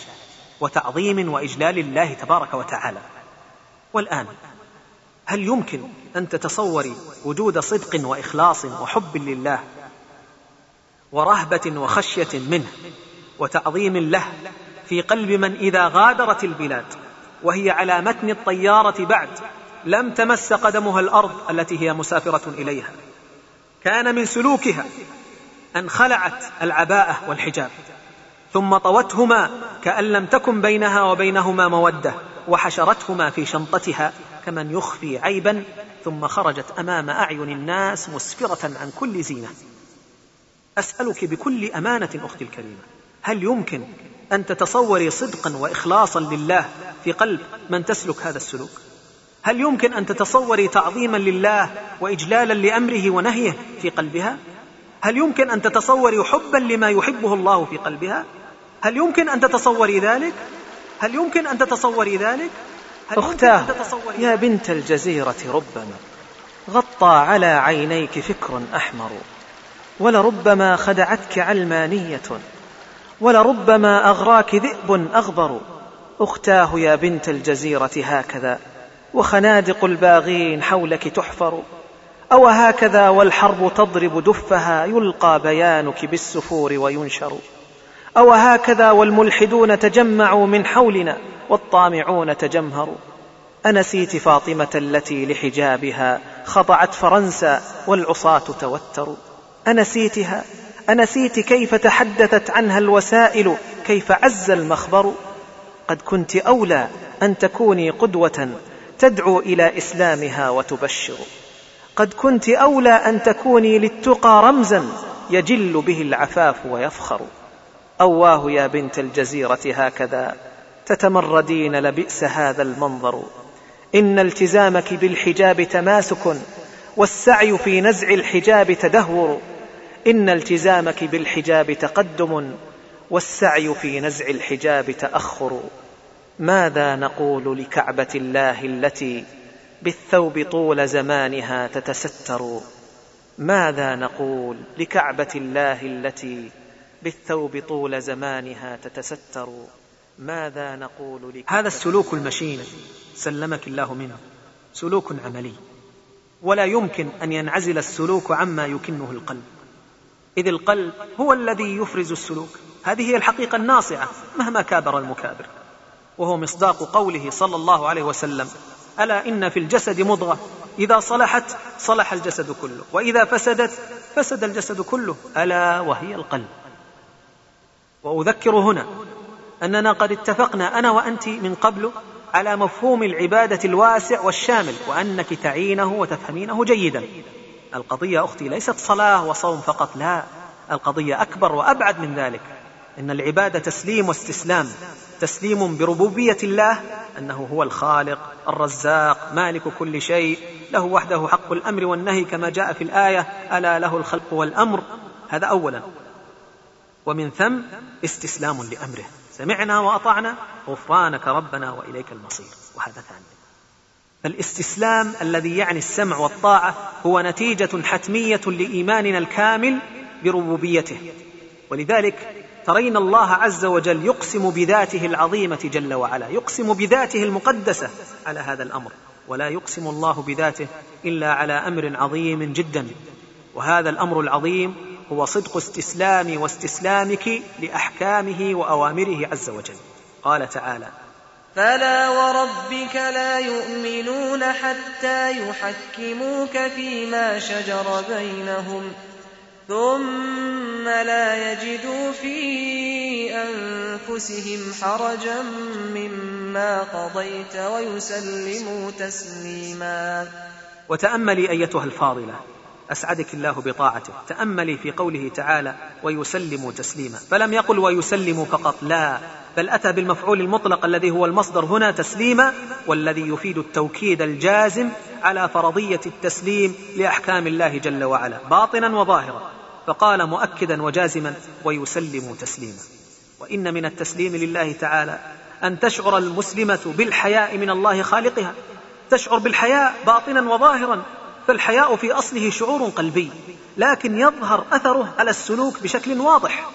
وتعظيم وإجلال الله تبارك وتعالى. والآن هل يمكن أن تتصوري وجود صدق وإخلاص وحب لله ورهبة وخشية منه وتعظيم له في قلب من إذا غادرت البلاد وهي على متن الطيارة بعد لم تمس قدمها الأرض التي هي مسافرة إليها؟ كان من سلوكها أن خلعت العباءة والحجاب ثم طوتهما كأن لم تكن بينها وبينهما مودة وحشرتهما في شنطتها كمن يخفي عيبا ثم خرجت أمام أعين الناس مسفرة عن كل زينة. أسألك بكل أمانة أختي الكريمة هل يمكن أن تتصوري صدقا واخلاصا لله في قلب من تسلك هذا السلوك؟ هل يمكن أن تتصوري تعظيما لله واجلالا لأمره ونهيه في قلبها؟ هل يمكن أن تتصوري حبا لما يحبه الله في قلبها؟ هل يمكن أن تتصوري ذلك؟ هل يمكن أن تتصوري ذلك؟ أختاه. يا بنت الجزيرة ربما. غطى على عينيك فكر أحمر. ولربما خدعتك علمانية. ولربما أغراك ذئب أغبر. أختاه يا بنت الجزيرة هكذا. وخنادق الباغين حولك تحفر. أو هكذا والحرب تضرب دفها يلقى بيانك بالسفور وينشر. أو هكذا والملحدون تجمعوا من حولنا والطامعون تجمهروا. أنسيت فاطمة التي لحجابها خضعت فرنسا والعصاة توتروا. أنسيتها أنسيت كيف تحدثت عنها الوسائل كيف عز المخبر. قد كنت أولى أن تكوني قدوة تدعو إلى إسلامها وتبشر. قد كنت أولى أن تكوني للتقى رمزا يجل به العفاف ويفخر. أواه يا بنت الجزيرة هكذا. تتمردين لبئس هذا المنظر. إن التزامك بالحجاب تماسك والسعي في نزع الحجاب تدهور. إن التزامك بالحجاب تقدم والسعي في نزع الحجاب تأخر. ماذا نقول لكعبة الله التي بالثوب طول زمانها تتستر؟ ماذا نقول لكعبة الله التي بالثوب طول زمانها تتستر. ماذا نقول لك؟ هذا السلوك المشين سلمك الله منه. سلوك عملي. ولا يمكن أن ينعزل السلوك عما يكنه القلب. إذ القلب هو الذي يفرز السلوك. هذه هي الحقيقة الناصعة مهما كابر المكابر. وهو مصداق قوله صلى الله عليه وسلم ألا إن في الجسد مضغة. إذا صلحت صلح الجسد كله. وإذا فسدت فسد الجسد كله. ألا وهي القلب. وأذكر هنا أننا قد اتفقنا أنا وأنت من قبل على مفهوم العبادة الواسع والشامل وأنك تعينه وتفهمينه جيدا. القضية أختي ليست صلاة وصوم فقط لا القضية أكبر وأبعد من ذلك. إن العبادة تسليم واستسلام تسليم بربوبية الله أنه هو الخالق الرزاق مالك كل شيء له وحده حق الأمر والنهي كما جاء في الآية ألا له الخلق والأمر؟ هذا اولا. ومن ثم استسلام لأمره. سمعنا وأطعنا غفرانك ربنا وإليك المصير. وهذا ثاني. فالاستسلام الذي يعني السمع والطاعة هو نتيجة حتمية لإيماننا الكامل بربوبيته. ولذلك ترين الله عز وجل يقسم بذاته العظيمة جل وعلا يقسم بذاته المقدسة على هذا الأمر. ولا يقسم الله بذاته إلا على أمر عظيم جدا. وهذا الأمر العظيم هو صدق استسلامي واستسلامك لأحكامه وأوامره عز وجل. قال تعالى فلا وربك لا يؤمنون حتى يحكموك فيما شجر بينهم ثم لا يجدوا في أنفسهم حرجا مما قضيت ويسلموا تسليما. وتأملي أيتها الفاضلة. أسعدك الله بطاعته. تأملي في قوله تعالى ويسلموا تسليما. فلم يقل ويسلموا فقط لا. بل أتى بالمفعول المطلق الذي هو المصدر هنا تسليما والذي يفيد التوكيد الجازم على فرضية التسليم لأحكام الله جل وعلا باطنا وظاهرا. فقال مؤكدا وجازما ويسلموا تسليما. وإن من التسليم لله تعالى أن تشعر المسلمة بالحياء من الله خالقها. تشعر بالحياء باطنا وظاهرا. فالحياء في أصله شعور قلبي لكن يظهر أثره على السلوك بشكل واضح.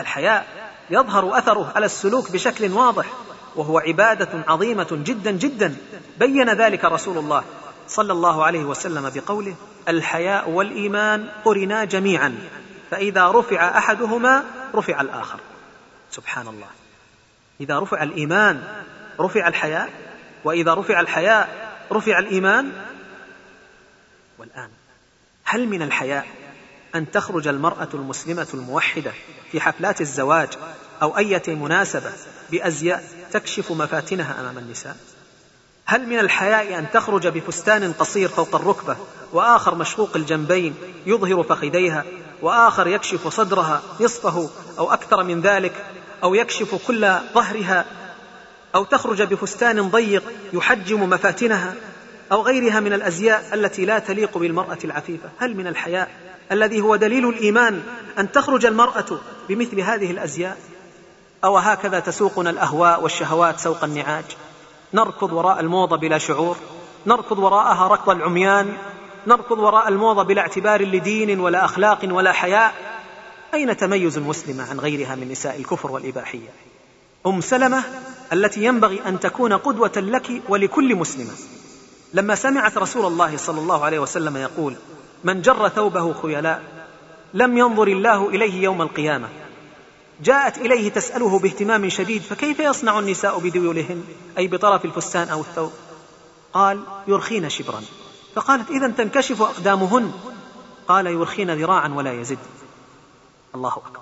الحياء يظهر أثره على السلوك بشكل واضح وهو عبادة عظيمة جدا جدا. بين ذلك رسول الله صلى الله عليه وسلم بقوله الحياء والإيمان قرنا جميعا فإذا رفع أحدهما رفع الآخر. سبحان الله إذا رفع الإيمان رفع الحياء وإذا رفع الحياء رفع الإيمان والآن. هل من الحياء أن تخرج المرأة المسلمة الموحدة في حفلات الزواج أو إيه مناسبة بأزياء تكشف مفاتنها أمام النساء؟ هل من الحياء أن تخرج بفستان قصير فوق الركبة وآخر مشقوق الجنبين يظهر فخذيها وآخر يكشف صدرها نصفه أو أكثر من ذلك أو يكشف كل ظهرها أو تخرج بفستان ضيق يحجم مفاتنها؟ أو غيرها من الأزياء التي لا تليق بالمرأة العفيفة. هل من الحياء الذي هو دليل الإيمان أن تخرج المرأة بمثل هذه الأزياء؟ أو هكذا تسوقنا الأهواء والشهوات سوق النعاج؟ نركض وراء الموضة بلا شعور نركض وراءها ركض العميان نركض وراء الموضة بلا اعتبار لدين ولا أخلاق ولا حياء. أين تميز المسلمة عن غيرها من نساء الكفر والإباحية؟ أم سلمة التي ينبغي أن تكون قدوة لك ولكل مسلمة. لما سمعت رسول الله صلى الله عليه وسلم يقول من جر ثوبه خيلاء لم ينظر الله إليه يوم القيامة. جاءت إليه تسأله باهتمام شديد فكيف يصنع النساء بذيولهن أي بطرف الفستان أو الثوب؟ قال يرخين شبرا. فقالت اذا تنكشف أقدامهن؟ قال يرخين ذراعا ولا يزد. الله أكبر.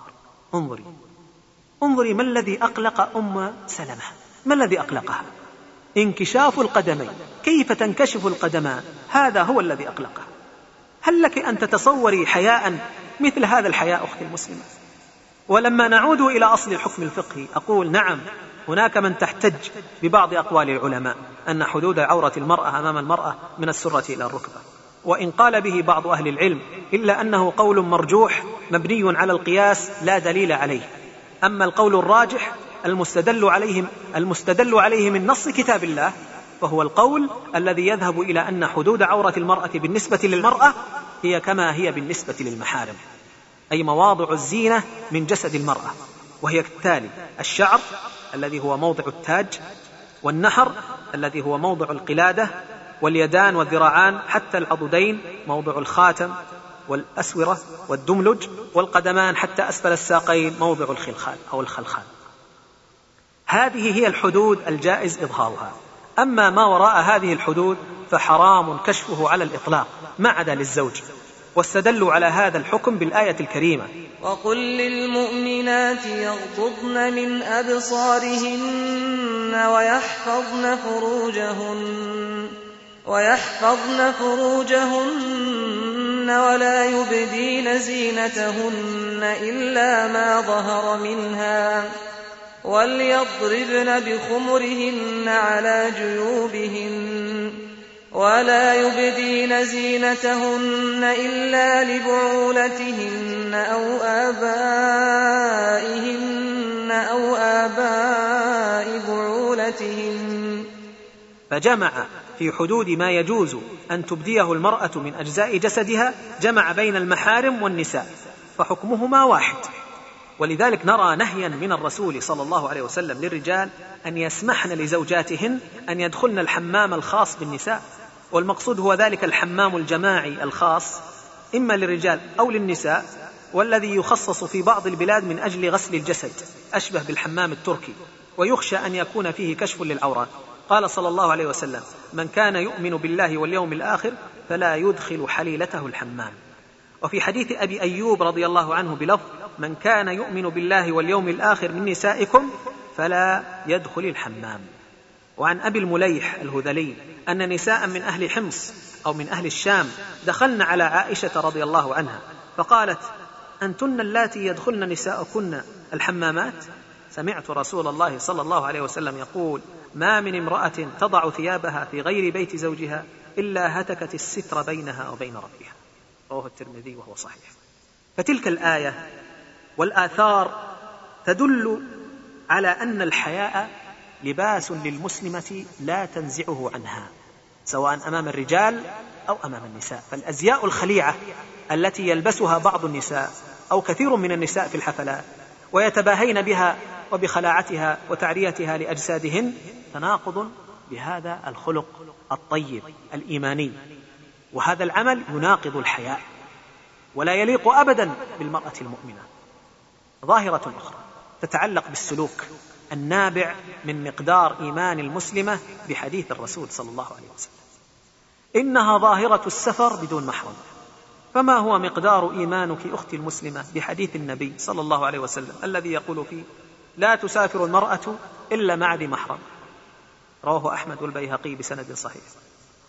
انظري. انظري ما الذي أقلق أم سلمة؟ ما الذي أقلقها؟ انكشاف القدمين كيف تنكشف القدمان هذا هو الذي اقلقها هل لك أن تتصوري حياء مثل هذا الحياء أختي المسلمة؟ ولما نعود إلى أصل الحكم الفقهي أقول نعم هناك من تحتج ببعض أقوال العلماء أن حدود عورة المرأة أمام المرأة من السرة إلى الركبة. وإن قال به بعض أهل العلم إلا أنه قول مرجوح مبني على القياس لا دليل عليه. أما القول الراجح المستدل عليه المستدل عليه من نص كتاب الله فهو القول الذي يذهب إلى أن حدود عورة المرأة بالنسبة للمرأة هي كما هي بالنسبة للمحارم. أي مواضع الزينة من جسد المرأة وهي كالتالي الشعر الذي هو موضع التاج والنحر الذي هو موضع القلادة واليدان والذراعان حتى العضدين موضع الخاتم والأسورة والدملج والقدمان حتى أسفل الساقين موضع الخلخال أو الخلخال. هذه هي الحدود الجائز إظهارها أما ما وراء هذه الحدود فحرام كشفه على الإطلاق ما عدا للزوج. واستدلوا على هذا الحكم بالآية الكريمة. وقل للمؤمنات يغضضن من أبصارهن ويحفظن فروجهن ويحفظن فروجهن ولا يبدين زينتهن إلا ما ظهر منها. وليضربن بخمرهن على جيوبهن ولا يبدين زينتهن إلا لبعولتهن أو آبائهن أو آباء بعولتهن. فجمع في حدود ما يجوز أن تبديه المرأة من أجزاء جسدها جمع بين المحارم والنساء فحكمهما واحد. ولذلك نرى نهيا من الرسول صلى الله عليه وسلم للرجال أن يسمحن لزوجاتهن أن يدخلن الحمام الخاص بالنساء والمقصود هو ذلك الحمام الجماعي الخاص إما للرجال أو للنساء والذي يخصص في بعض البلاد من أجل غسل الجسد أشبه بالحمام التركي ويخشى أن يكون فيه كشف للعورات قال صلى الله عليه وسلم من كان يؤمن بالله واليوم الآخر فلا يدخل حليلته الحمام. وفي حديث أبي أيوب رضي الله عنه بلفظ من كان يؤمن بالله واليوم الآخر من نسائكم فلا يدخل الحمام. وعن أبي المليح الهذلي أن نساء من أهل حمص أو من أهل الشام دخلن على عائشة رضي الله عنها فقالت أنتن اللاتي يدخلن نساءكن الحمامات؟ سمعت رسول الله صلى الله عليه وسلم يقول ما من امرأة تضع ثيابها في غير بيت زوجها إلا هتكت الستر بينها وبين ربها. رواه الترمذي وهو صحيح. فتلك الآية والآثار تدل على أن الحياء لباس للمسلمة لا تنزعه عنها سواء أمام الرجال أو أمام النساء. فالأزياء الخليعة التي يلبسها بعض النساء أو كثير من النساء في الحفلات ويتباهين بها وبخلاعتها وتعريتها لأجسادهن تناقض بهذا الخلق الطيب الإيماني. وهذا العمل يناقض الحياء ولا يليق ابدا بالمرأة المؤمنة. ظاهرة أخرى تتعلق بالسلوك النابع من مقدار إيمان المسلمة بحديث الرسول صلى الله عليه وسلم. إنها ظاهرة السفر بدون محرم. فما هو مقدار إيمانك أختي المسلمة بحديث النبي صلى الله عليه وسلم الذي يقول فيه لا تسافر المرأة إلا مع ذي محرم رواه أحمد والبيهقي بسند صحيح.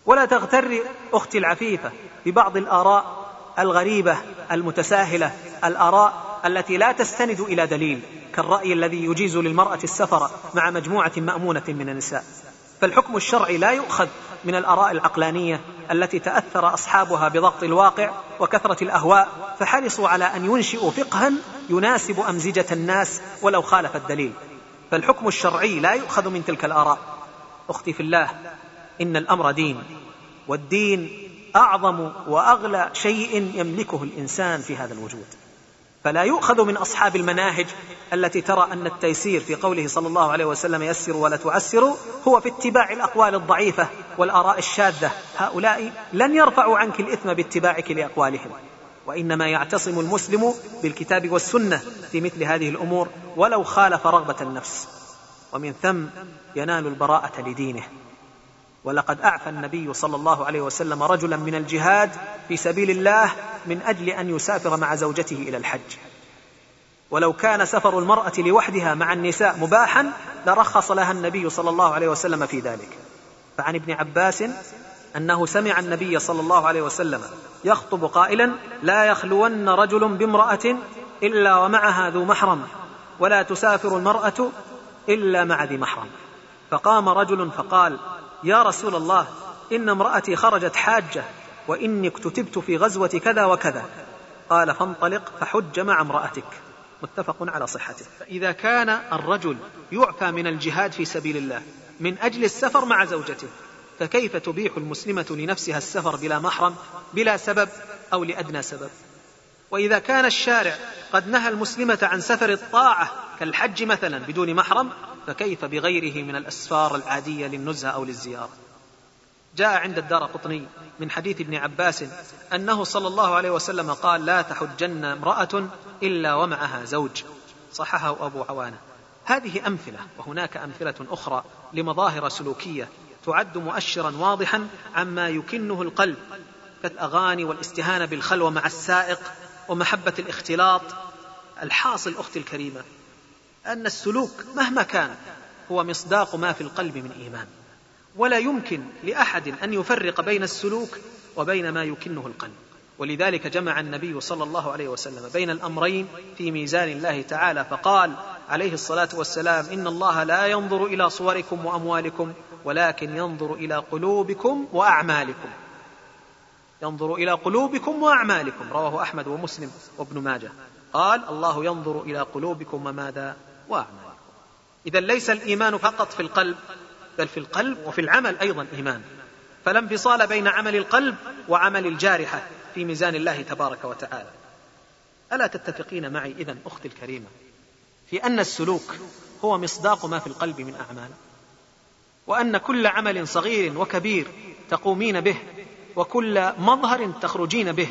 ولا تغتر أختي العفيفة ببعض الآراء الغريبة المتساهلة الآراء التي لا تستند إلى دليل كالرأي الذي يجيز للمرأة السفر مع مجموعة مأمونة من النساء. فالحكم الشرعي لا يؤخذ من الآراء العقلانية التي تأثر أصحابها بضغط الواقع وكثرة الأهواء فحرصوا على أن ينشئوا فقها يناسب أمزجة الناس ولو خالف الدليل. فالحكم الشرعي لا يؤخذ من تلك الآراء. أختي في الله إن الأمر دين والدين أعظم وأغلى شيء يملكه الإنسان في هذا الوجود. فلا يؤخذ من أصحاب المناهج التي ترى أن التيسير في قوله صلى الله عليه وسلم يسروا ولا تعسروا هو في اتباع الأقوال الضعيفة والآراء الشاذة. هؤلاء لن يرفعوا عنك الإثم باتباعك لأقوالهم. وإنما يعتصم المسلم بالكتاب والسنة في مثل هذه الأمور ولو خالف رغبة النفس. ومن ثم ينال البراءة لدينه. ولقد أعفى النبي صلى الله عليه وسلم رجلا من الجهاد في سبيل الله من أجل أن يسافر مع زوجته إلى الحج. ولو كان سفر المرأة لوحدها مع النساء مباحا لرخص لها النبي صلى الله عليه وسلم في ذلك. فعن ابن عباس أنه سمع النبي صلى الله عليه وسلم يخطب قائلا لا يخلون رجل بامرأة إلا ومعها ذو محرم ولا تسافر المرأة إلا مع ذي محرم. فقام رجل فقال يا رسول الله إن امرأتي خرجت حاجة وإني اكتتبت في غزوة كذا وكذا. قال فانطلق فحج مع امرأتك. متفق على صحته. فإذا كان الرجل يعفى من الجهاد في سبيل الله من أجل السفر مع زوجته فكيف تبيح المسلمة لنفسها السفر بلا محرم بلا سبب أو لأدنى سبب؟ وإذا كان الشارع قد نهى المسلمة عن سفر الطاعة كالحج مثلا بدون محرم فكيف بغيره من الأسفار العادية للنزهة أو للزيارة؟ جاء عند الدار قطني من حديث ابن عباس أنه صلى الله عليه وسلم قال لا تحجن امرأة إلا ومعها زوج صححه أبو عوانة. هذه أمثلة وهناك أمثلة أخرى لمظاهر سلوكية تعد مؤشرا واضحا عما يكنه القلب كالأغاني والاستهانة بالخلوة مع السائق ومحبة الاختلاط الحاصل أختي الكريمة أن السلوك مهما كان هو مصداق ما في القلب من إيمان. ولا يمكن لأحد أن يفرق بين السلوك وبين ما يكنه القلب. ولذلك جمع النبي صلى الله عليه وسلم بين الأمرين في ميزان الله تعالى فقال عليه الصلاة والسلام إن الله لا ينظر إلى صوركم وأموالكم ولكن ينظر إلى قلوبكم وأعمالكم. ينظر إلى قلوبكم وأعمالكم. رواه أحمد ومسلم وابن ماجه. قال الله ينظر إلى قلوبكم وماذا؟ وأعمالكم. اذا ليس الإيمان فقط في القلب بل في القلب وفي العمل أيضا إيمان. فلا انفصال بين عمل القلب وعمل الجارحة في ميزان الله تبارك وتعالى. ألا تتفقين معي اذا أختي الكريمة في أن السلوك هو مصداق ما في القلب من أعمال؟ وأن كل عمل صغير وكبير تقومين به وكل مظهر تخرجين به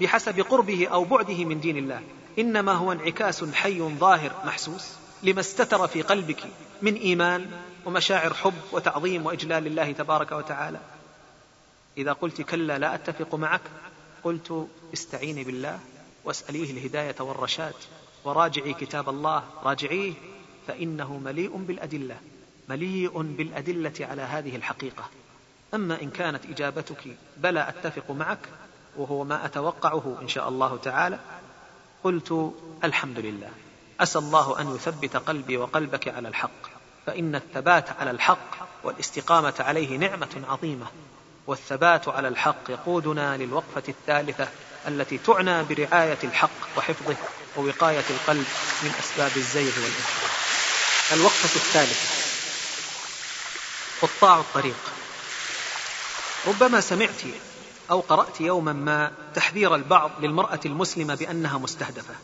بحسب قربه أو بعده من دين الله. إنما هو انعكاس حي ظاهر محسوس لما استتر في قلبك من إيمان ومشاعر حب وتعظيم وإجلال لله تبارك وتعالى. إذا قلت كلا لا أتفق معك قلت استعيني بالله واسأليه الهداية والرشاد وراجعي كتاب الله. راجعيه فإنه مليء بالأدلة مليء بالأدلة على هذه الحقيقة. أما إن كانت إجابتك بلى أتفق معك وهو ما أتوقعه إن شاء الله تعالى قلت الحمد لله. أسأل الله أن يثبت قلبي وقلبك على الحق فإن الثبات على الحق والاستقامة عليه نعمة عظيمة والثبات على الحق يقودنا للوقفة الثالثة التي تعنى برعاية الحق وحفظه ووقاية القلب من أسباب الزيغ والانحراف الوقفة الثالثة قطاع الطريق. ربما سمعت أو قرأت يوما ما تحذير البعض للمرأة المسلمة بأنها مستهدفة.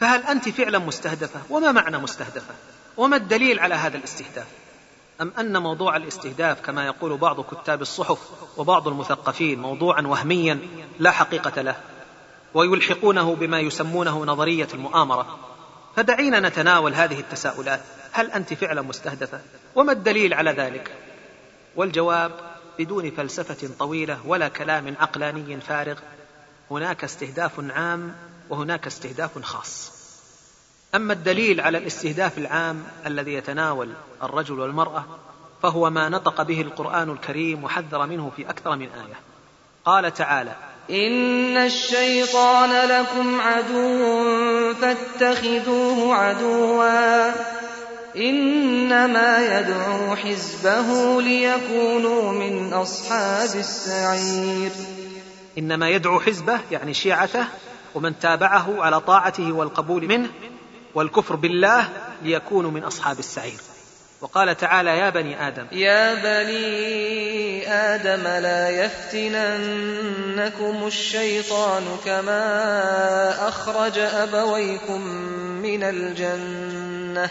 فهل أنت فعلا مستهدفة؟ وما معنى مستهدفة؟ وما الدليل على هذا الاستهداف؟ أم أن موضوع الاستهداف كما يقول بعض كتاب الصحف وبعض المثقفين موضوعا وهميا لا حقيقة له ويلحقونه بما يسمونه نظرية المؤامرة. فدعينا نتناول هذه التساؤلات. هل أنت فعلا مستهدفة؟ وما الدليل على ذلك؟ والجواب بدون فلسفة طويلة ولا كلام عقلاني فارغ هناك استهداف عام وهناك استهداف خاص. أما الدليل على الاستهداف العام الذي يتناول الرجل والمرأة فهو ما نطق به القرآن الكريم وحذر منه في أكثر من آية. قال تعالى إن الشيطان لكم عدو فاتخذوه عدوا. إنما يدعو حزبه ليكونوا من أصحاب السعير. إنما يدعو حزبه يعني شيعته ومن تابعه على طاعته والقبول منه والكفر بالله ليكونوا من أصحاب السعير. وقال تعالى يا بني آدم. يا بني آدم لا يفتننكم الشيطان كما أخرج أبويكم من الجنة.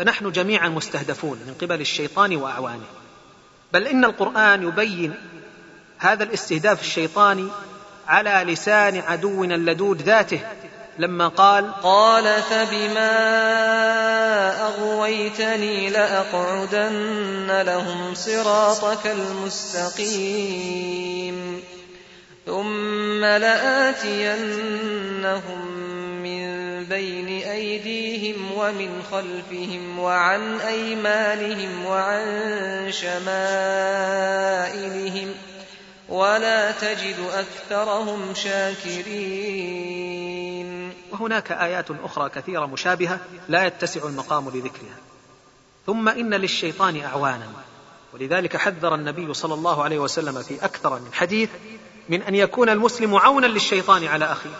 فنحن جميعا مستهدفون من قبل الشيطان وأعوانه. بل إن القرآن يبين هذا الاستهداف الشيطاني على لسان عدونا اللدود ذاته لما قال قال فبما أغويتني لأقعدن لهم صراطك المستقيم. ثم لآتينهم من بين أيديهم ومن خلفهم وعن أيمانهم وعن شمائلهم ولا تجد أكثرهم شاكرين. وهناك آيات أخرى كثيرة مشابهة لا يتسع المقام لذكرها. ثم إن للشيطان أعوانا ولذلك حذر النبي صلى الله عليه وسلم في أكثر من حديث من أن يكون المسلم عونا للشيطان على أخيه.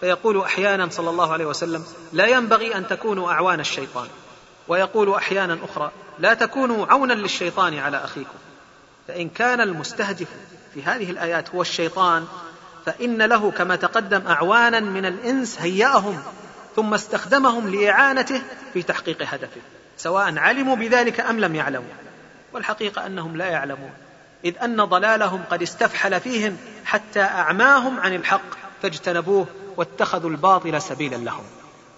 فيقول أحيانا صلى الله عليه وسلم لا ينبغي أن تكونوا أعوان الشيطان. ويقول أحيانا أخرى لا تكونوا عونا للشيطان على أخيكم. فإن كان المستهدف في هذه الآيات هو الشيطان فإن له كما تقدم أعوانا من الإنس هيأهم ثم استخدمهم لإعانته في تحقيق هدفه سواء علموا بذلك أم لم يعلموا. والحقيقة أنهم لا يعلمون. إذ أن ضلالهم قد استفحل فيهم حتى أعماهم عن الحق فاجتنبوه واتخذوا الباطل سبيلا لهم.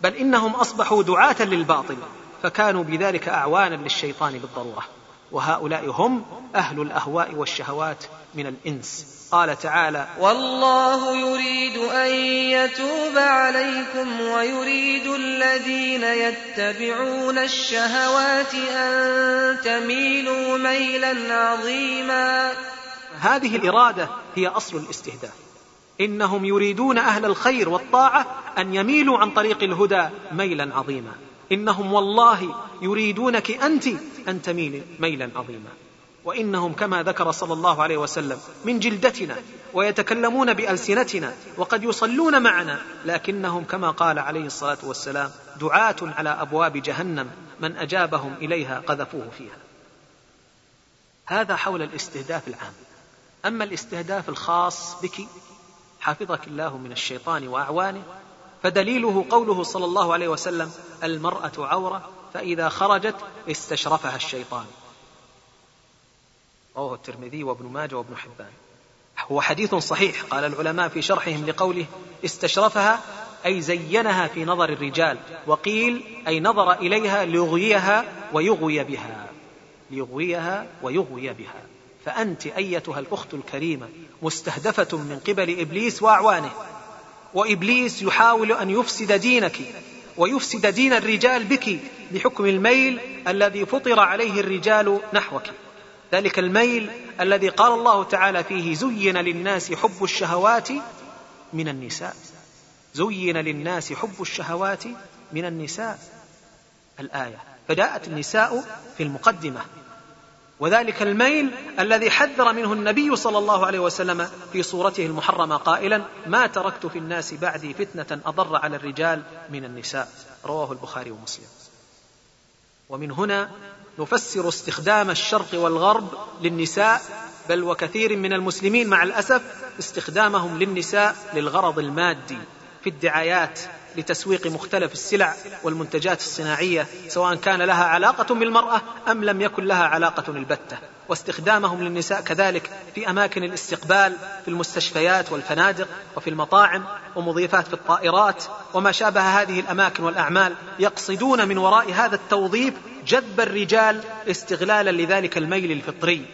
بل إنهم أصبحوا دعاة للباطل فكانوا بذلك أعوانا للشيطان بالضرورة. وهؤلاء هم أهل الأهواء والشهوات من الإنس. قال تعالى والله يريد أن يتوب عليكم ويريد الذين يتبعون الشهوات أن تميلوا ميلا عظيما. هذه الإرادة هي أصل الاستهداف. إنهم يريدون أهل الخير والطاعة أن يميلوا عن طريق الهدى ميلا عظيما. إنهم والله يريدونك أنت أن تميلي ميلا عظيما. وإنهم كما ذكر صلى الله عليه وسلم من جلدتنا ويتكلمون بألسنتنا وقد يصلون معنا لكنهم كما قال عليه الصلاة والسلام دعاة على أبواب جهنم من أجابهم إليها قذفوه فيها. هذا حول الاستهداف العام. أما الاستهداف الخاص بك حفظك الله من الشيطان وأعوانه فدليله قوله صلى الله عليه وسلم المرأة عورة فإذا خرجت استشرفها الشيطان. رواه الترمذي وابن ماجه وابن حبان. هو حديث صحيح قال العلماء في شرحهم لقوله استشرفها أي زينها في نظر الرجال وقيل أي نظر إليها ليغويها ويغوي بها. ليغويها ويغوي بها. فأنت أيتها الأخت الكريمة مستهدفة من قبل إبليس وأعوانه. وإبليس يحاول أن يفسد دينك ويفسد دين الرجال بك بحكم الميل الذي فطر عليه الرجال نحوك. ذلك الميل الذي قال الله تعالى فيه زين للناس حب الشهوات من النساء. زين للناس حب الشهوات من النساء. الآية فجاءت النساء في المقدمة. وذلك الميل الذي حذر منه النبي صلى الله عليه وسلم في صورته المحرمة قائلا ما تركت في الناس بعدي فتنة أضر على الرجال من النساء. رواه البخاري ومسلم. ومن هنا نفسر استخدام الشرق والغرب للنساء بل وكثير من المسلمين مع الأسف استخدامهم للنساء للغرض المادي في الدعايات لتسويق مختلف السلع والمنتجات الصناعية سواء كان لها علاقة بالمرأة أم لم يكن لها علاقة البته واستخدامهم للنساء كذلك في أماكن الاستقبال في المستشفيات والفنادق وفي المطاعم ومضيفات في الطائرات وما شابه هذه الأماكن والأعمال. يقصدون من وراء هذا التوظيف جذب الرجال استغلالا لذلك الميل الفطري.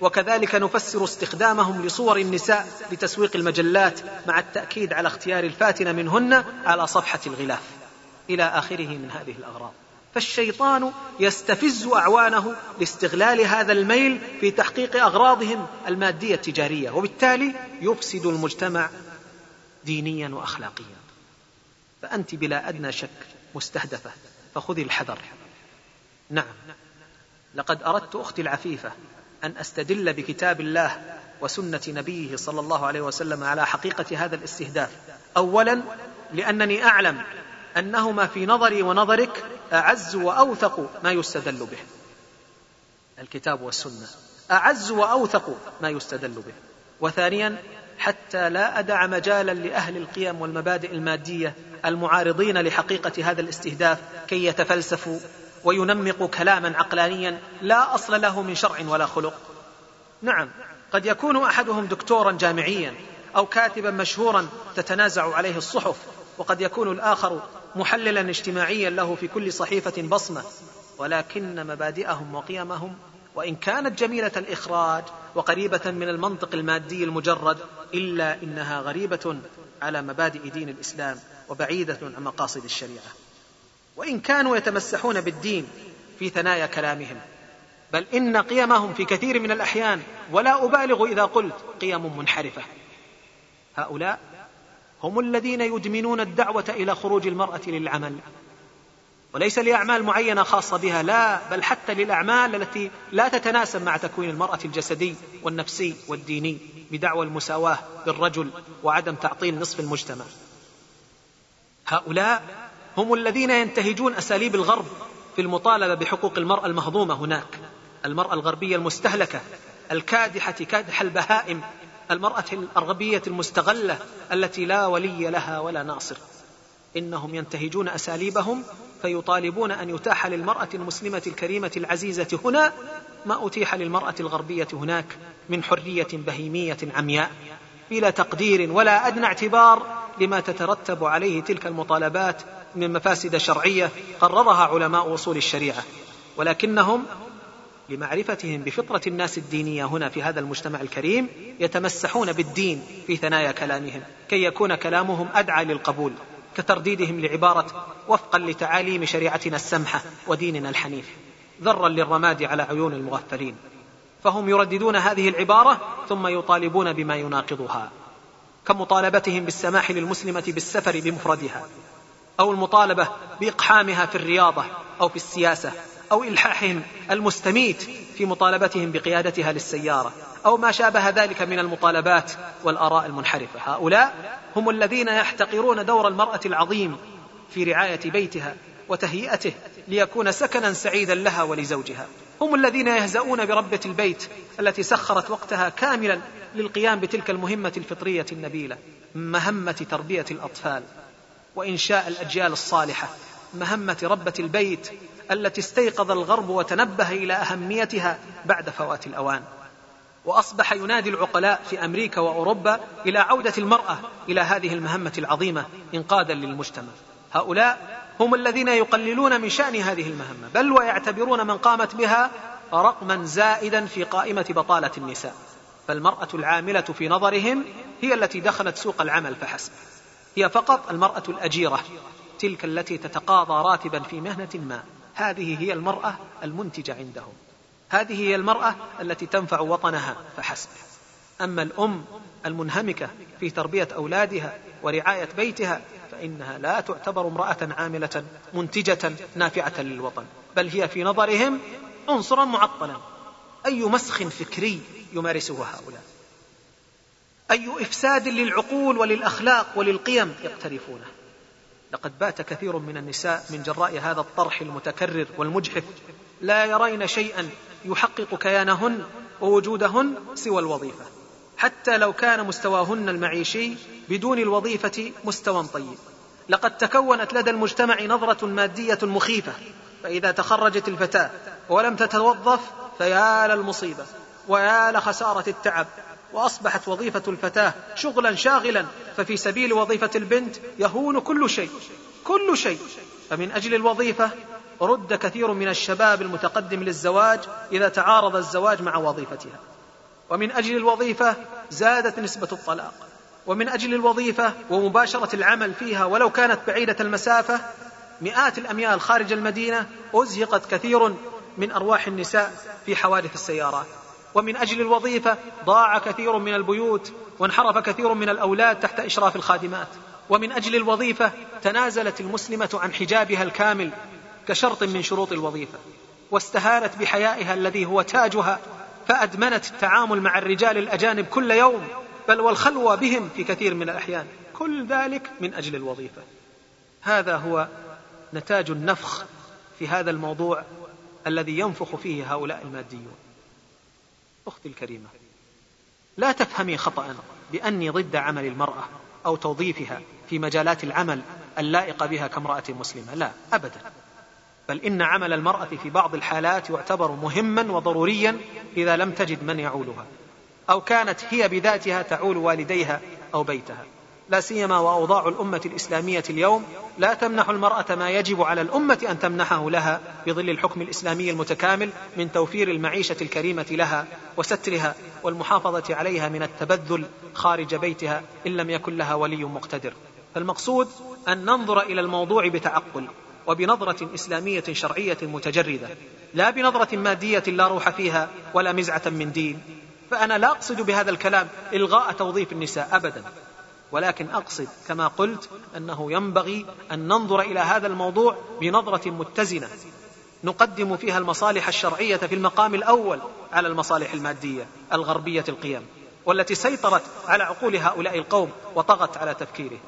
وكذلك نفسر استخدامهم لصور النساء لتسويق المجلات مع التأكيد على اختيار الفاتنة منهن على صفحة الغلاف. إلى آخره من هذه الاغراض فالشيطان يستفز أعوانه لاستغلال هذا الميل في تحقيق أغراضهم المادية التجارية وبالتالي يفسد المجتمع دينيا واخلاقيا. فأنت بلا أدنى شك مستهدفة فخذي الحذر. نعم. لقد أردت أختي العفيفة أن أستدل بكتاب الله وسنة نبيه صلى الله عليه وسلم على حقيقة هذا الاستهداف. اولا لأنني أعلم انه ما في نظري ونظرك أعز وأوثق ما يستدل به. الكتاب والسنة. أعز وأوثق ما يستدل به. وثانيا حتى لا أدع مجالا لأهل القيم والمبادئ المادية المعارضين لحقيقة هذا الاستهداف كي يتفلسفوا وينمقوا كلاما عقلانيا لا أصل له من شرع ولا خلق. نعم قد يكون أحدهم دكتورا جامعيا أو كاتبا مشهورا تتنازع عليه الصحف وقد يكون الآخر محللا اجتماعيا له في كل صحيفة بصمة. ولكن مبادئهم وقيمهم وإن كانت جميلة الإخراج وقريبة من المنطق المادي المجرد إلا إنها غريبة على مبادئ دين الإسلام وبعيدة عن مقاصد الشريعة. وإن كانوا يتمسحون بالدين في ثنايا كلامهم. بل إن قيمهم في كثير من الأحيان ولا أبالغ إذا قلت قيم منحرفة. هؤلاء هم الذين يدمنون الدعوة إلى خروج المرأة للعمل. وليس لأعمال معينة خاصة بها لا بل حتى للأعمال التي لا تتناسب مع تكوين المرأة الجسدي والنفسي والديني بدعوى المساواة بالرجل وعدم تعطيل نصف المجتمع. هؤلاء هم الذين ينتهجون أساليب الغرب في المطالبة بحقوق المرأة المهضومة هناك. المرأة الغربية المستهلكة الكادحة كادح البهائم المرأة الغربيه المستغلة التي لا ولي لها ولا ناصر. إنهم ينتهجون أساليبهم فيطالبون أن يتاح للمرأة المسلمة الكريمة العزيزة هنا ما أتيح للمرأة الغربية هناك من حرية بهيمية عمياء. بلا تقدير ولا أدنى اعتبار لما تترتب عليه تلك المطالبات من مفاسد شرعية قررها علماء أصول الشريعة ولكنهم لمعرفتهم بفطرة الناس الدينية هنا في هذا المجتمع الكريم يتمسحون بالدين في ثنايا كلامهم كي يكون كلامهم أدعى للقبول كترديدهم لعبارة وفقا لتعاليم شريعتنا السمحة وديننا الحنيف ذرا للرماد على عيون المغفلين. فهم يرددون هذه العبارة ثم يطالبون بما يناقضها كمطالبتهم بالسماح للمسلمة بالسفر بمفردها. أو المطالبة بإقحامها في الرياضة أو في السياسة أو إلحاحهم المستميت في مطالبتهم بقيادتها للسيارة أو ما شابه ذلك من المطالبات والآراء المنحرفة. هؤلاء هم الذين يحتقرون دور المرأة العظيم في رعاية بيتها وتهيئته ليكون سكنا سعيدا لها ولزوجها. هم الذين يهزؤون بربة البيت التي سخرت وقتها كاملا للقيام بتلك المهمة الفطرية النبيلة مهمة تربية الأطفال. وإنشاء الأجيال الصالحة. مهمة ربة البيت التي استيقظ الغرب وتنبه إلى أهميتها بعد فوات الأوان. وأصبح ينادي العقلاء في أمريكا وأوروبا إلى عودة المرأة إلى هذه المهمة العظيمة انقاذا للمجتمع. هؤلاء هم الذين يقللون من شأن هذه المهمة بل ويعتبرون من قامت بها رقما زائدا في قائمة بطالة النساء. فالمرأة العاملة في نظرهم هي التي دخلت سوق العمل فحسب. هي فقط المرأة الأجيرة تلك التي تتقاضى راتبا في مهنة ما. هذه هي المرأة المنتجة عندهم. هذه هي المرأة التي تنفع وطنها فحسب. أما الأم المنهمكة في تربية أولادها ورعاية بيتها فإنها لا تعتبر امرأة عاملة منتجة نافعة للوطن. بل هي في نظرهم عنصرا معطلا. أي مسخ فكري يمارسه هؤلاء؟ أي إفساد للعقول وللأخلاق وللقيم يقترفونه. لقد بات كثير من النساء من جراء هذا الطرح المتكرر والمجحف. لا يرين شيئا يحقق كيانهن ووجودهن سوى الوظيفة. حتى لو كان مستواهن المعيشي بدون الوظيفة مستوى طيب. لقد تكونت لدى المجتمع نظرة مادية مخيفة. فإذا تخرجت الفتاة ولم تتوظف فيا للمصيبة ويا لخسارة التعب. وأصبحت وظيفة الفتاة شغلا شاغلا ففي سبيل وظيفة البنت يهون كل شيء كل شيء. فمن أجل الوظيفة رد كثير من الشباب المتقدم للزواج إذا تعارض الزواج مع وظيفتها. ومن أجل الوظيفة زادت نسبة الطلاق. ومن أجل الوظيفة ومباشرة العمل فيها ولو كانت بعيدة المسافة مئات الأميال خارج المدينة أزهقت كثير من أرواح النساء في حوادث السيارات. ومن أجل الوظيفة ضاع كثير من البيوت وانحرف كثير من الأولاد تحت إشراف الخادمات. ومن أجل الوظيفة تنازلت المسلمة عن حجابها الكامل كشرط من شروط الوظيفة. واستهانت بحيائها الذي هو تاجها فأدمنت التعامل مع الرجال الأجانب كل يوم بل والخلوة بهم في كثير من الأحيان. كل ذلك من أجل الوظيفة. هذا هو نتاج النفخ في هذا الموضوع الذي ينفخ فيه هؤلاء الماديون. أختي الكريمة لا تفهمي خطأ بأني ضد عمل المرأة أو توظيفها في مجالات العمل اللائقة بها كامرأة مسلمة لا أبدا. بل إن عمل المرأة في بعض الحالات يعتبر مهما وضروريا إذا لم تجد من يعولها أو كانت هي بذاتها تعول والديها أو بيتها. لا سيما وأوضاع الأمة الإسلامية اليوم لا تمنح المرأة ما يجب على الأمة أن تمنحه لها بظل الحكم الإسلامي المتكامل من توفير المعيشة الكريمة لها وسترها والمحافظة عليها من التبذل خارج بيتها إن لم يكن لها ولي مقتدر. فالمقصود أن ننظر إلى الموضوع بتعقل وبنظرة إسلامية شرعية متجردة لا بنظرة مادية لا روح فيها ولا مزعة من دين. فأنا لا أقصد بهذا الكلام إلغاء توظيف النساء ابدا. ولكن أقصد كما قلت أنه ينبغي أن ننظر إلى هذا الموضوع بنظرة متزنة. نقدم فيها المصالح الشرعية في المقام الأول على المصالح المادية الغربية القيم والتي سيطرت على عقول هؤلاء القوم وطغت على تفكيرهم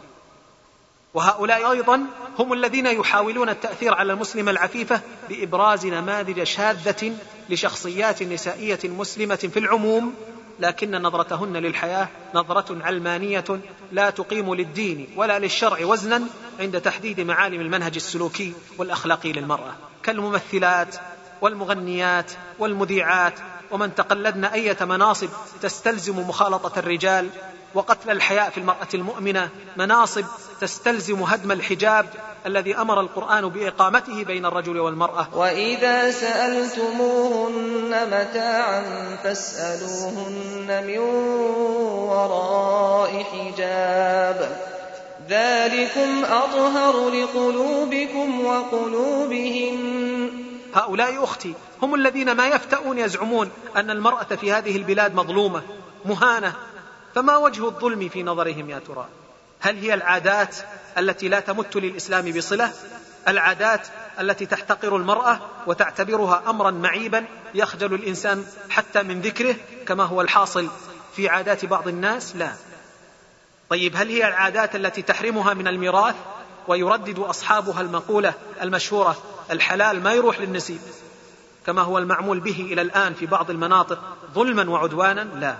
وهؤلاء أيضا هم الذين يحاولون التأثير على المسلمه العفيفة بإبراز نماذج شاذة لشخصيات نسائية مسلمة في العموم لكن نظرتهن للحياة نظرة علمانية لا تقيم للدين ولا للشرع وزنا عند تحديد معالم المنهج السلوكي والأخلاقي للمرأة. كالممثلات والمغنيات والمذيعات ومن تقلدن أية مناصب تستلزم مخالطة الرجال وقتل الحياء في المرأة المؤمنة مناصب تستلزم هدم الحجاب الذي أمر القرآن بإقامته بين الرجل والمرأة. وإذا سألتموهن متاعا فاسألوهن من وراء حجاب. ذلكم أطهر لقلوبكم وقلوبهن. هؤلاء أختي هم الذين ما يفتؤون يزعمون أن المرأة في هذه البلاد مظلومة مهانة فما وجه الظلم في نظرهم يا ترى؟ هل هي العادات التي لا تمت للإسلام بصلة؟ العادات التي تحتقر المرأة وتعتبرها امرا معيبا يخجل الإنسان حتى من ذكره كما هو الحاصل في عادات بعض الناس؟ لا. طيب هل هي العادات التي تحرمها من الميراث ويردد أصحابها المقولة المشهورة الحلال ما يروح للنسيب كما هو المعمول به إلى الآن في بعض المناطق ظلما وعدوانا؟ لا.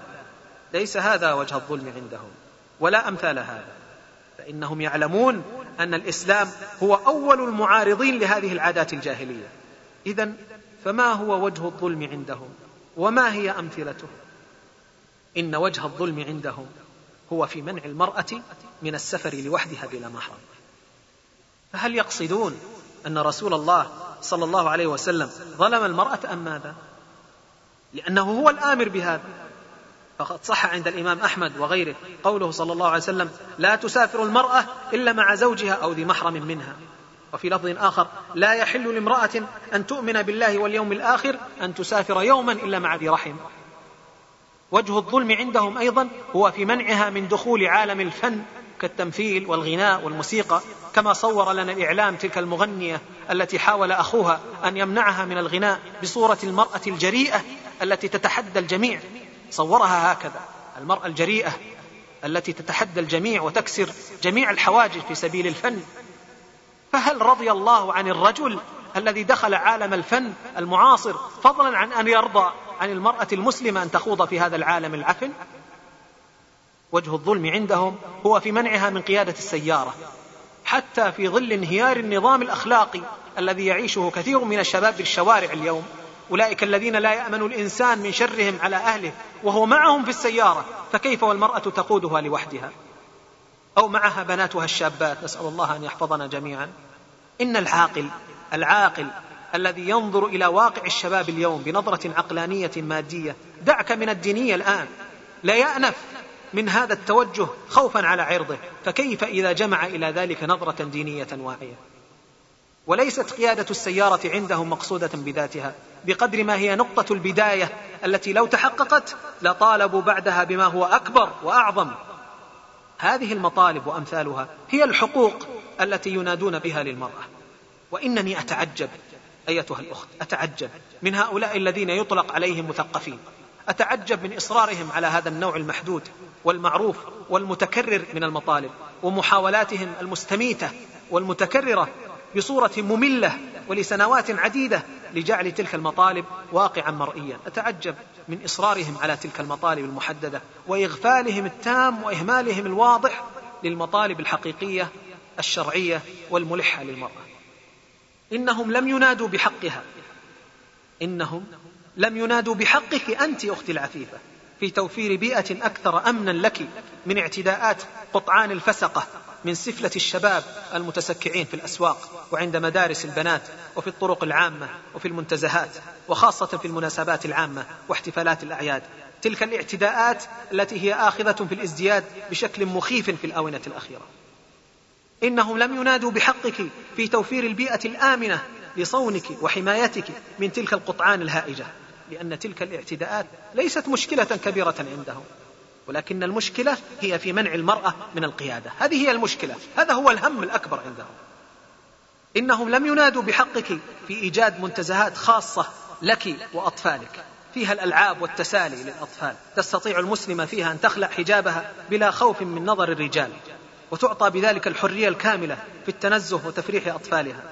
ليس هذا وجه الظلم عندهم ولا أمثال هذا. فإنهم يعلمون أن الإسلام هو أول المعارضين لهذه العادات الجاهلية. اذا فما هو وجه الظلم عندهم؟ وما هي امثلته إن وجه الظلم عندهم هو في منع المرأة من السفر لوحدها بلا محرم. فهل يقصدون أن رسول الله صلى الله عليه وسلم ظلم المرأة أم ماذا؟ لأنه هو الآمر بهذا. فقد صح عند الإمام أحمد وغيره قوله صلى الله عليه وسلم لا تسافر المرأة إلا مع زوجها أو ذي محرم منها. وفي لفظ آخر لا يحل لامرأة أن تؤمن بالله واليوم الآخر أن تسافر يوما إلا مع ذي رحم. وجه الظلم عندهم أيضا هو في منعها من دخول عالم الفن كالتمثيل والغناء والموسيقى كما صور لنا الإعلام تلك المغنية التي حاول أخوها أن يمنعها من الغناء بصورة المرأة الجريئة التي تتحدى الجميع. صورها هكذا. المرأة الجريئة التي تتحدى الجميع وتكسر جميع الحواجز في سبيل الفن. فهل رضي الله عن الرجل الذي دخل عالم الفن المعاصر فضلا عن أن يرضى عن المرأة المسلمة أن تخوض في هذا العالم العفن؟ وجه الظلم عندهم هو في منعها من قيادة السيارة. حتى في ظل انهيار النظام الأخلاقي الذي يعيشه كثير من الشباب في الشوارع اليوم أولئك الذين لا يأمن الإنسان من شرهم على أهله وهو معهم في السيارة فكيف والمرأة تقودها لوحدها؟ أو معها بناتها الشابات نسأل الله أن يحفظنا جميعا. إن العاقل العاقل الذي ينظر إلى واقع الشباب اليوم بنظرة عقلانية مادية دعك من الدينية الآن. لا يأنف من هذا التوجه خوفا على عرضه فكيف إذا جمع إلى ذلك نظرة دينية واعية؟ وليست قيادة السيارة عندهم مقصودة بذاتها بقدر ما هي نقطة البداية التي لو تحققت لطالبوا بعدها بما هو أكبر وأعظم. هذه المطالب وأمثالها هي الحقوق التي ينادون بها للمرأة. وإنني أتعجب أيتها الأخت أتعجب من هؤلاء الذين يطلق عليهم مثقفين. أتعجب من إصرارهم على هذا النوع المحدود والمعروف والمتكرر من المطالب ومحاولاتهم المستميتة والمتكررة بصورة مملة ولسنوات عديدة لجعل تلك المطالب واقعا مرئيا. أتعجب من إصرارهم على تلك المطالب المحددة وإغفالهم التام وإهمالهم الواضح للمطالب الحقيقية الشرعية والملحة للمرأة. إنهم لم ينادوا بحقها. إنهم لم ينادوا بحقك أنت أختي العفيفة. في توفير بيئة أكثر امنا لك من اعتداءات قطعان الفسقة. من سفلة الشباب المتسكعين في الأسواق وعند مدارس البنات وفي الطرق العامة وفي المنتزهات وخاصة في المناسبات العامة واحتفالات الأعياد. تلك الاعتداءات التي هي آخذة في الازدياد بشكل مخيف في الآونة الأخيرة. إنهم لم ينادوا بحقك في توفير البيئة الآمنة لصونك وحمايتك من تلك القطعان الهائجة لأن تلك الاعتداءات ليست مشكلة كبيرة عندهم. ولكن المشكلة هي في منع المرأة من القيادة. هذه هي المشكلة. هذا هو الهم الأكبر عندهم. إنهم لم ينادوا بحقك في إيجاد منتزهات خاصة لك وأطفالك. فيها الألعاب والتسالي للأطفال. تستطيع المسلمة فيها أن تخلع حجابها بلا خوف من نظر الرجال وتعطى بذلك الحرية الكاملة في التنزه وتفريح أطفالها.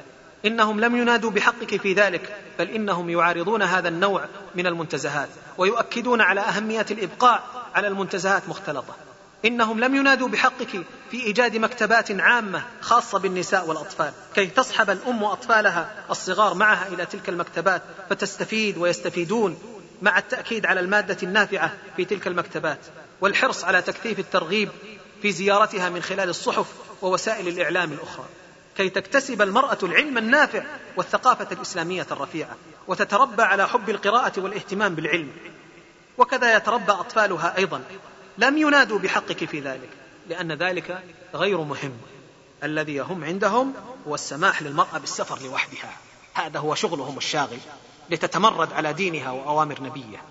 إنهم لم ينادوا بحقك في ذلك بل إنهم يعارضون هذا النوع من المنتزهات ويؤكدون على أهمية الإبقاء على المنتزهات مختلطة. إنهم لم ينادوا بحقك في إيجاد مكتبات عامة خاصة بالنساء والأطفال. كي تصحب الأم أطفالها الصغار معها إلى تلك المكتبات فتستفيد ويستفيدون مع التأكيد على المادة النافعة في تلك المكتبات. والحرص على تكثيف الترغيب في زيارتها من خلال الصحف ووسائل الإعلام الأخرى. كي تكتسب المرأة العلم النافع والثقافة الإسلامية الرفيعة. وتتربى على حب القراءة والاهتمام بالعلم. وكذا يتربى أطفالها أيضا. لم ينادوا بحقك في ذلك لأن ذلك غير مهم. الذي يهم عندهم هو السماح للمرأة بالسفر لوحدها. هذا هو شغلهم الشاغل لتتمرد على دينها وأوامر نبيه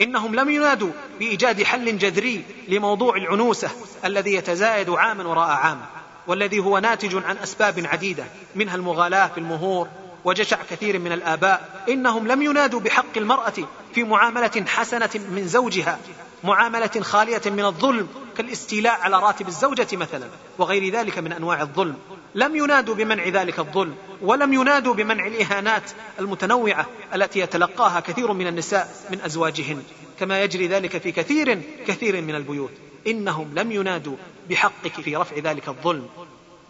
إنهم لم ينادوا بإيجاد حل جذري لموضوع العنوسة الذي يتزايد عاما وراء عام والذي هو ناتج عن أسباب عديدة منها المغالاة في المهور وجشع كثير من الآباء إنهم لم ينادوا بحق المرأة في معاملة حسنة من زوجها معاملة خالية من الظلم كالاستيلاء على راتب الزوجة مثلا وغير ذلك من أنواع الظلم. لم ينادوا بمنع ذلك الظلم ولم ينادوا بمنع الإهانات المتنوعة التي يتلقاها كثير من النساء من أزواجهن كما يجري ذلك في كثير كثير من البيوت. إنهم لم ينادوا بحقك في رفع ذلك الظلم.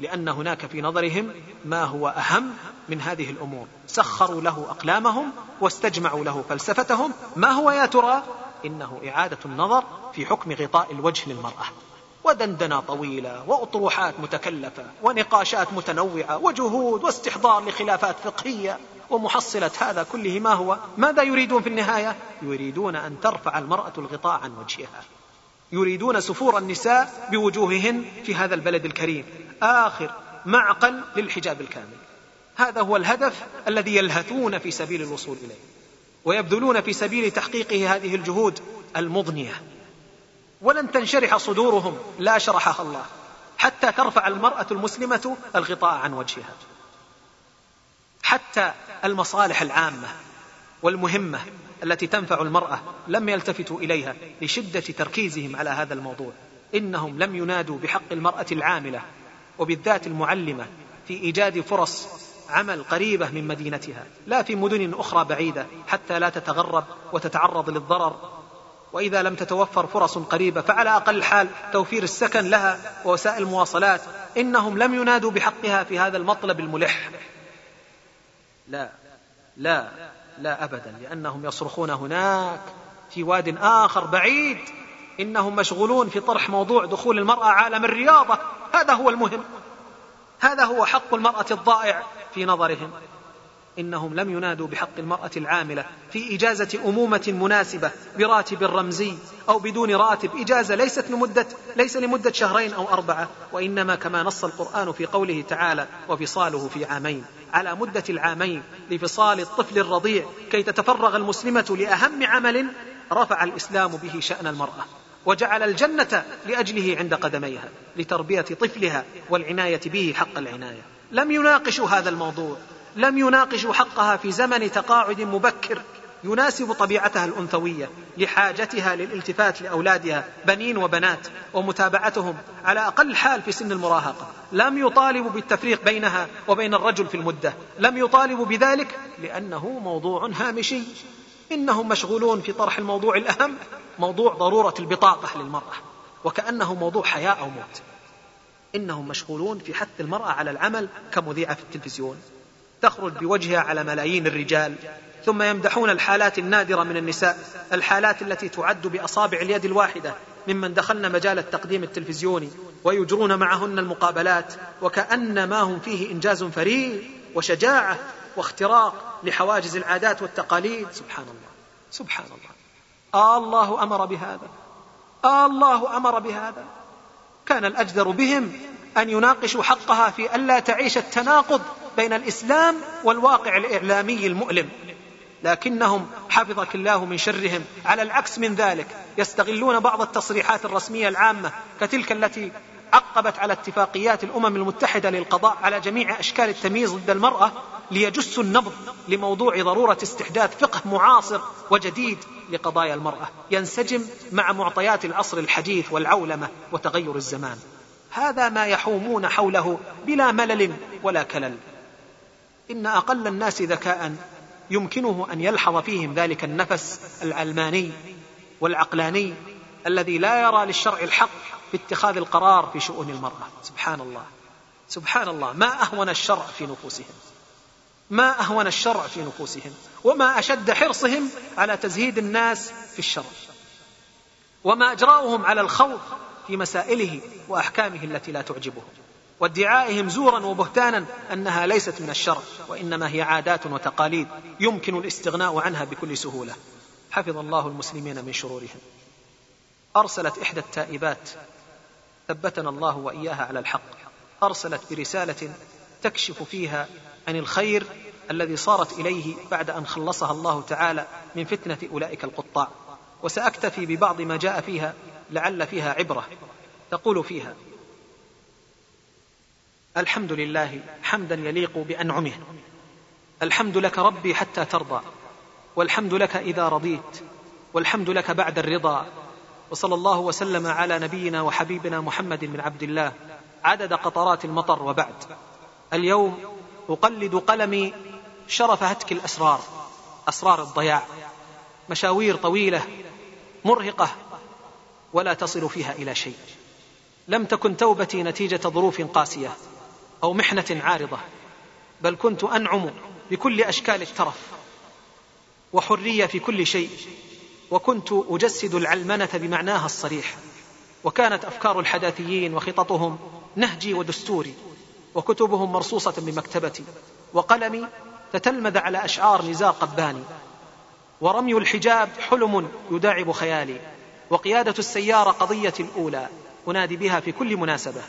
لأن هناك في نظرهم ما هو أهم من هذه الأمور. سخروا له أقلامهم واستجمعوا له فلسفتهم. ما هو يا ترى؟ إنه إعادة النظر في حكم غطاء الوجه للمرأة. ودندنة طويلة وأطروحات متكلفة ونقاشات متنوعة وجهود واستحضار لخلافات فقهية ومحصلة هذا كله ما هو؟ ماذا يريدون في النهاية؟ يريدون أن ترفع المرأة الغطاء عن وجهها. يريدون سفور النساء بوجوههن في هذا البلد الكريم. آخر معقل للحجاب الكامل. هذا هو الهدف الذي يلهثون في سبيل الوصول إليه ويبذلون في سبيل تحقيقه هذه الجهود المضنية. ولن تنشرح صدورهم لا شرحها الله حتى ترفع المرأة المسلمة الغطاء عن وجهها. حتى المصالح العامة والمهمة التي تنفع المرأة لم يلتفتوا إليها لشدة تركيزهم على هذا الموضوع. إنهم لم ينادوا بحق المرأة العاملة وبالذات المعلمة في إيجاد فرص عمل قريبة من مدينتها لا في مدن أخرى بعيدة حتى لا تتغرب وتتعرض للضرر. وإذا لم تتوفر فرص قريبة فعلى أقل حال توفير السكن لها ووسائل المواصلات إنهم لم ينادوا بحقها في هذا المطلب الملح. لا لا لا ابدا لأنهم يصرخون هناك في واد آخر بعيد. إنهم مشغولون في طرح موضوع دخول المرأة عالم الرياضة. هذا هو المهم. هذا هو حق المرأة الضائع في نظرهم. إنهم لم ينادوا بحق المرأة العاملة في إجازة أمومة مناسبة براتب رمزي أو بدون راتب. إجازة ليست لمدة ليس لمدة شهرين أو أربعة وإنما كما نص القرآن في قوله تعالى وفصاله في عامين. على مدة العامين لفصال الطفل الرضيع كي تتفرغ المسلمة لأهم عمل رفع الإسلام به شأن المرأة. وجعل الجنة لأجله عند قدميها لتربية طفلها والعناية به حق العناية. لم يناقشوا هذا الموضوع لم يناقشوا حقها في زمن تقاعد مبكر يناسب طبيعتها الأنثوية لحاجتها للالتفات لأولادها بنين وبنات ومتابعتهم على أقل حال في سن المراهقة. لم يطالبوا بالتفريق بينها وبين الرجل في المدة. لم يطالبوا بذلك لأنه موضوع هامشي. إنهم مشغولون في طرح الموضوع الأهم موضوع ضرورة البطاقة للمرأة وكأنه موضوع حياة أو موت. إنهم مشغولون في حث المرأة على العمل كمذيعة في التلفزيون. تخرج بوجهها على ملايين الرجال ثم يمدحون الحالات النادرة من النساء الحالات التي تعد بأصابع اليد الواحدة ممن دخلن مجال التقديم التلفزيوني ويجرون معهن المقابلات وكأن ما هم فيه إنجاز فريد وشجاعة واختراق لحواجز العادات والتقاليد. سبحان الله. سبحان الله. آه الله أمر بهذا. آه الله أمر بهذا. كان الأجدر بهم أن يناقشوا حقها في ألا تعيش التناقض بين الإسلام والواقع الإعلامي المؤلم. لكنهم حفظك الله من شرهم. على العكس من ذلك يستغلون بعض التصريحات الرسمية العامة كتلك التي عقبت على اتفاقيات الأمم المتحدة للقضاء على جميع أشكال التمييز ضد المرأة ليجسوا النبض لموضوع ضرورة استحداث فقه معاصر وجديد لقضايا المرأة. ينسجم مع معطيات العصر الحديث والعولمة وتغير الزمان. هذا ما يحومون حوله بلا ملل ولا كلل. إن أقل الناس ذكاء يمكنه أن يلحظ فيهم ذلك النفس العلماني والعقلاني الذي لا يرى للشرع الحق في اتخاذ القرار في شؤون المرأة. سبحان الله. سبحان الله. ما أهون الشرع في نفوسهم. ما أهون الشرع في نفوسهم وما أشد حرصهم على تزهيد الناس في الشرع وما أجراؤهم على الخوض في مسائله وأحكامه التي لا تعجبهم وادعائهم زورا وبهتانا أنها ليست من الشرع وإنما هي عادات وتقاليد يمكن الاستغناء عنها بكل سهولة حفظ الله المسلمين من شرورهم أرسلت إحدى التائبات ثبتنا الله وإياها على الحق أرسلت برسالة تكشف فيها عن الخير الذي صارت إليه بعد أن خلصها الله تعالى من فتنة أولئك القطاع. وسأكتفي ببعض ما جاء فيها لعل فيها عبرة تقول فيها الحمد لله حمدا يليق بأنعمه. الحمد لك ربي حتى ترضى. والحمد لك إذا رضيت. والحمد لك بعد الرضا. وصلى الله وسلم على نبينا وحبيبنا محمد بن عبد الله عدد قطرات المطر وبعد. اليوم أقلد قلمي شرف هتك الأسرار أسرار الضياع مشاوير طويلة مرهقة ولا تصل فيها إلى شيء. لم تكن توبتي نتيجة ظروف قاسية أو محنة عارضة بل كنت أنعم بكل أشكال الترف وحرية في كل شيء وكنت أجسد العلمنة بمعناها الصريح. وكانت أفكار الحداثيين وخططهم نهجي ودستوري. وكتبهم مرصوصة بمكتبتي. وقلمي تتلمذ على أشعار نزار قباني. ورمي الحجاب حلم يداعب خيالي. وقيادة السيارة قضيتي الأولى. أنادي بها في كل مناسبة.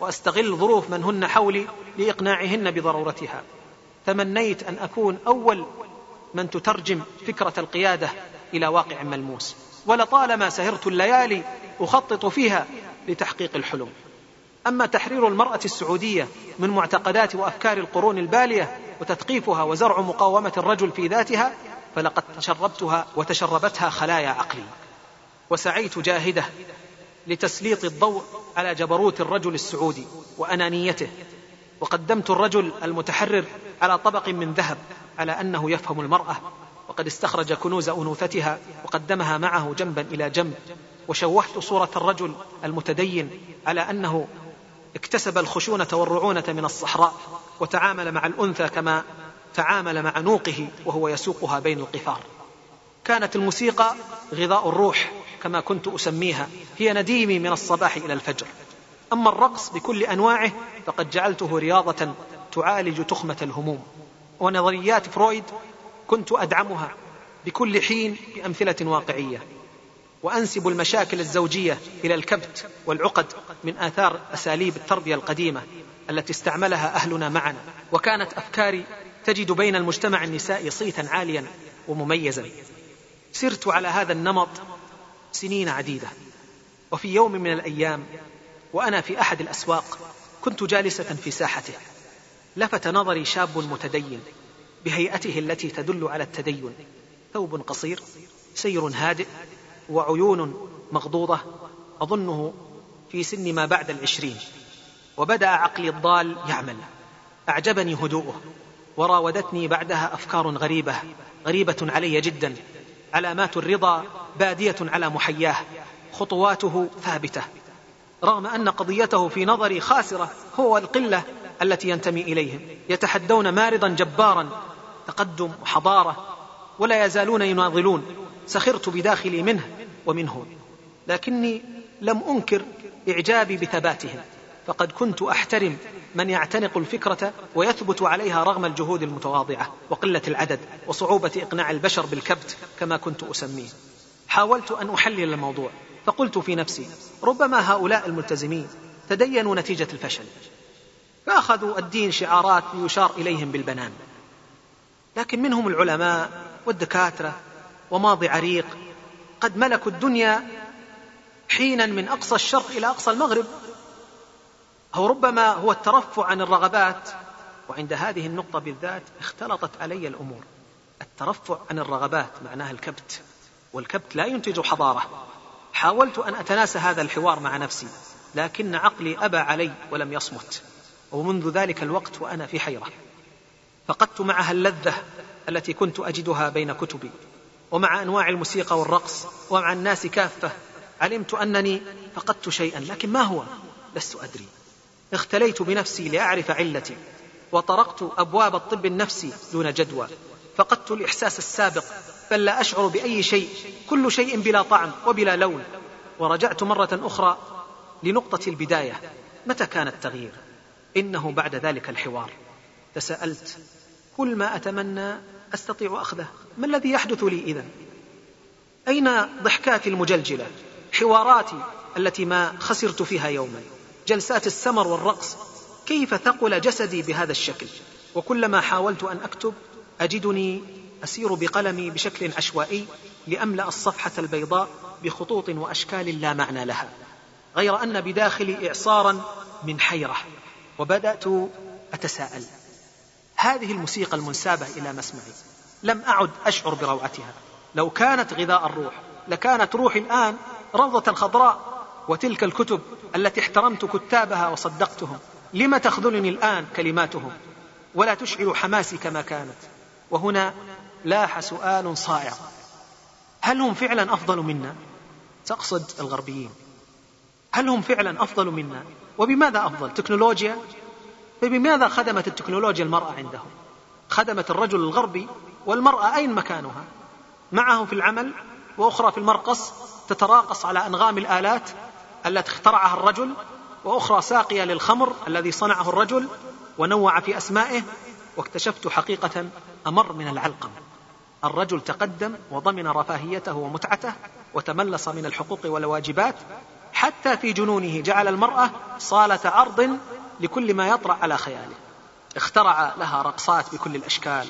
وأستغل ظروف من هن حولي لإقناعهن بضرورتها. تمنيت أن أكون أول من تترجم فكرة القيادة إلى واقع ملموس. ولطالما سهرت الليالي أخطط فيها لتحقيق الحلم. أما تحرير المرأة السعودية من معتقدات وأفكار القرون البالية وتثقيفها وزرع مقاومة الرجل في ذاتها فلقد تشربتها وتشربتها خلايا عقلي. وسعيت جاهده لتسليط الضوء على جبروت الرجل السعودي وأنانيته. وقدمت الرجل المتحرر على طبق من ذهب على أنه يفهم المرأة وقد استخرج كنوز أنوثتها وقدمها معه جنبا إلى جنب. وشوهت صورة الرجل المتدين على أنه اكتسب الخشونة والرعونة من الصحراء وتعامل مع الأنثى كما تعامل مع نوقه وهو يسوقها بين القفار. كانت الموسيقى غذاء الروح كما كنت أسميها هي نديمي من الصباح إلى الفجر. أما الرقص بكل أنواعه فقد جعلته رياضة تعالج تخمة الهموم. ونظريات فرويد كنت أدعمها بكل حين بأمثلة واقعية. وأنسب المشاكل الزوجية إلى الكبت والعقد من آثار أساليب التربية القديمة التي استعملها أهلنا معنا وكانت أفكاري تجد بين المجتمع النسائي صيتا عاليا ومميزا. سرت على هذا النمط سنين عديدة. وفي يوم من الأيام وأنا في أحد الأسواق كنت جالسة في ساحته. لفت نظري شاب متدين بهيئته التي تدل على التدين. ثوب قصير سير هادئ وعيون مغضوضة أظنه في سن ما بعد العشرين وبدأ عقلي الضال يعمل. أعجبني هدوءه وراودتني بعدها أفكار غريبة غريبة علي جدا. علامات الرضا بادية على محياه خطواته ثابتة. رغم أن قضيته في نظري خاسرة هو القله التي ينتمي إليهم. يتحدون مارضا جبارا تقدم وحضارة ولا يزالون يناضلون. سخرت بداخلي منه ومنه. لكني لم أنكر إعجابي بثباتهم فقد كنت أحترم من يعتنق الفكرة ويثبت عليها رغم الجهود المتواضعة وقلة العدد وصعوبة إقناع البشر بالكبت كما كنت أسميه. حاولت أن أحلل الموضوع فقلت في نفسي ربما هؤلاء الملتزمين تدينوا نتيجة الفشل. فأخذوا الدين شعارات ليشار إليهم بالبنان. لكن منهم العلماء والدكاترة وماضي عريق قد ملكوا الدنيا حينا من أقصى الشرق إلى أقصى المغرب أو ربما هو الترفع عن الرغبات وعند هذه النقطة بالذات اختلطت علي الأمور. الترفع عن الرغبات معناها الكبت والكبت لا ينتج حضارة. حاولت أن أتناسى هذا الحوار مع نفسي لكن عقلي أبى علي ولم يصمت ومنذ ذلك الوقت وأنا في حيرة. فقدت معها اللذة التي كنت أجدها بين كتبي ومع أنواع الموسيقى والرقص ومع الناس كافة علمت أنني فقدت شيئا لكن ما هو؟ لست أدري. اختليت بنفسي لأعرف علتي وطرقت أبواب الطب النفسي دون جدوى. فقدت الإحساس السابق بل لا أشعر بأي شيء كل شيء بلا طعم وبلا لون. ورجعت مرة أخرى لنقطة البداية. متى كان التغيير؟ إنه بعد ذلك الحوار. تساءلت كل ما أتمنى أستطيع أخذه. ما الذي يحدث لي اذا أين ضحكاتي المجلجلة؟ حواراتي التي ما خسرت فيها يوما. جلسات السمر والرقص. كيف ثقل جسدي بهذا الشكل؟ وكلما حاولت أن أكتب أجدني أسير بقلمي بشكل عشوائي لأملأ الصفحة البيضاء بخطوط وأشكال لا معنى لها. غير أن بداخلي اعصارا من حيرة وبدأت أتساءل. هذه الموسيقى المنسابة إلى مسمعي لم أعد أشعر بروعتها. لو كانت غذاء الروح لكانت روحي الآن روضة خضراء وتلك الكتب التي احترمت كتابها وصدقتهم. لم تخذلني الآن كلماتهم؟ ولا تشعل حماسي كما كانت. وهنا لاح سؤال صائع. هل هم فعلا أفضل منا؟ تقصد الغربيين. هل هم فعلا أفضل منا؟ وبماذا أفضل؟ تكنولوجيا؟ فبماذا خدمت التكنولوجيا المرأة عندهم؟ خدمت الرجل الغربي والمرأة أين مكانها؟ معه في العمل وأخرى في المرقص تتراقص على أنغام الآلات التي اخترعها الرجل وأخرى ساقية للخمر الذي صنعه الرجل ونوع في أسمائه واكتشفت حقيقة أمر من العلقم. الرجل تقدم وضمن رفاهيته ومتعته وتملص من الحقوق والواجبات حتى في جنونه جعل المرأة صالة عرض لكل ما يطرأ على خياله. اخترع لها رقصات بكل الأشكال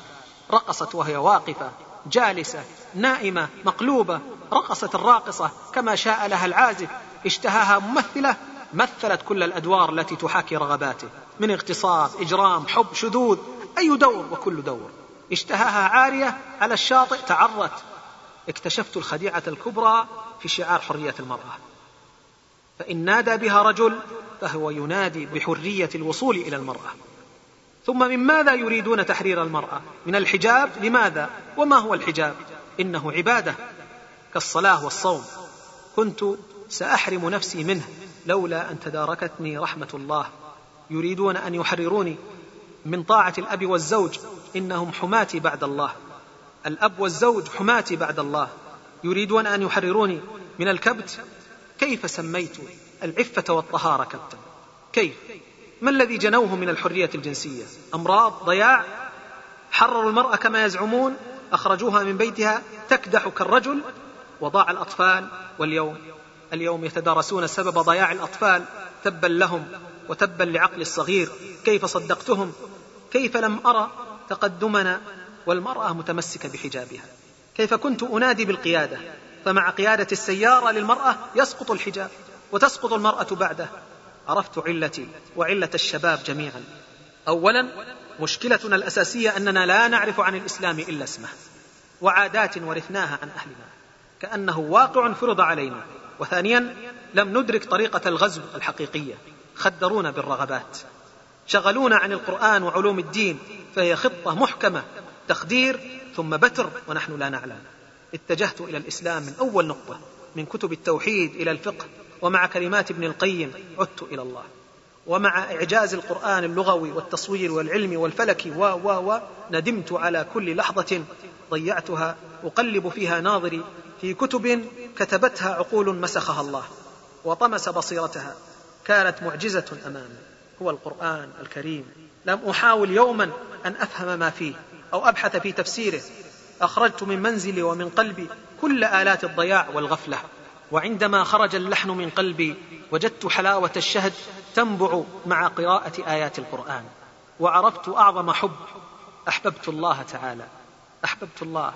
رقصت وهي واقفة جالسة نائمة مقلوبة رقصت الراقصة كما شاء لها العازف اشتهاها ممثلة مثلت كل الأدوار التي تحاكي رغباته من اغتصاب إجرام حب شذوذ أي دور وكل دور. اشتهاها عارية على الشاطئ تعرت. اكتشفت الخديعة الكبرى في شعار حرية المرأة. فإن نادى بها رجل فهو ينادي بحرية الوصول إلى المرأة. ثم من ماذا يريدون تحرير المرأة؟ من الحجاب؟ لماذا؟ وما هو الحجاب؟ إنه عبادة. كالصلاة والصوم. كنت سأحرم نفسي منه لولا أن تداركتني رحمة الله. يريدون أن يحرروني من طاعة الأب والزوج إنهم حماتي بعد الله. الأب والزوج حماتي بعد الله. يريدون أن يحرروني من الكبت. كيف سميت العفة والطهارة كبتا؟ كيف؟ ما الذي جنوه من الحرية الجنسية؟ أمراض ضياع؟ حرروا المرأة كما يزعمون أخرجوها من بيتها تكدح كالرجل وضاع الأطفال واليوم. اليوم يتدارسون سبب ضياع الأطفال تبا لهم وتبا لعقل الصغير. كيف صدقتهم؟ كيف لم أرى تقدمنا؟ والمرأة متمسكة بحجابها. كيف كنت أنادي بالقيادة؟ فمع قيادة السيارة للمرأة يسقط الحجاب وتسقط المرأة بعده. عرفت علتي وعلة الشباب جميعا. أولا مشكلتنا الأساسية أننا لا نعرف عن الإسلام إلا اسمه. وعادات ورثناها عن أهلنا. كأنه واقع فرض علينا. وثانيا لم ندرك طريقة الغزو الحقيقية. خدرونا بالرغبات. شغلونا عن القرآن وعلوم الدين فهي خطة محكمة تخدير ثم بتر ونحن لا نعلم. اتجهت إلى الإسلام من أول نقطة من كتب التوحيد إلى الفقه ومع كلمات ابن القيم عدت إلى الله. ومع إعجاز القرآن اللغوي والتصوير والعلم والفلك و و و ندمت على كل لحظة ضيعتها أقلب فيها ناظري في كتب كتبتها عقول مسخها الله وطمس بصيرتها كانت معجزة أمامي هو القرآن الكريم. لم أحاول يوما أن أفهم ما فيه أو أبحث في تفسيره. أخرجت من منزلي ومن قلبي كل آلات الضياع والغفلة. وعندما خرج اللحن من قلبي وجدت حلاوة الشهد تنبع مع قراءة آيات القرآن. وعرفت أعظم حب أحببت الله تعالى. أحببت الله.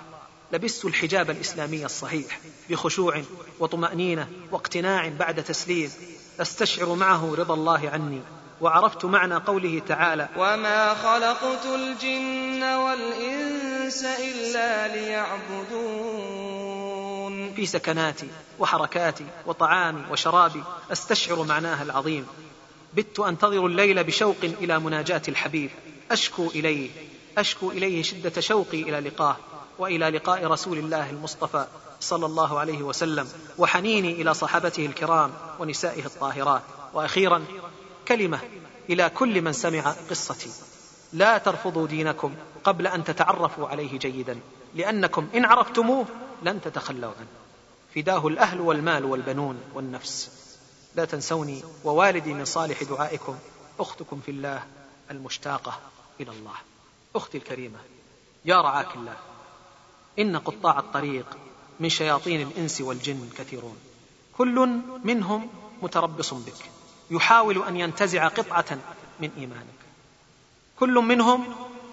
لبست الحجاب الإسلامي الصحيح بخشوع وطمأنينة واقتناع بعد تسليم. أستشعر معه رضا الله عني. وعرفت معنى قوله تعالى وما خلقت الجن والإنس إلا ليعبدون. في سكناتي وحركاتي وطعامي وشرابي أستشعر معناها العظيم. بت أنتظر الليل بشوق إلى مناجاة الحبيب. أشكو إليه. أشكو إليه شدة شوقي إلى لقاه. وإلى لقاء رسول الله المصطفى صلى الله عليه وسلم وحنيني إلى صحابته الكرام ونسائه الطاهرات. وأخيرا كلمة إلى كل من سمع قصتي. لا ترفضوا دينكم قبل أن تتعرفوا عليه جيدا لأنكم إن عرفتموه لن تتخلوا عنه. فداه الأهل والمال والبنون والنفس. لا تنسوني ووالدي من صالح دعائكم أختكم في الله المشتاقة إلى الله. أختي الكريمة يا رعاك الله. إن قطاع الطريق من شياطين الإنس والجن كثيرون. كل منهم متربص بك. يحاول أن ينتزع قطعة من إيمانك. كل منهم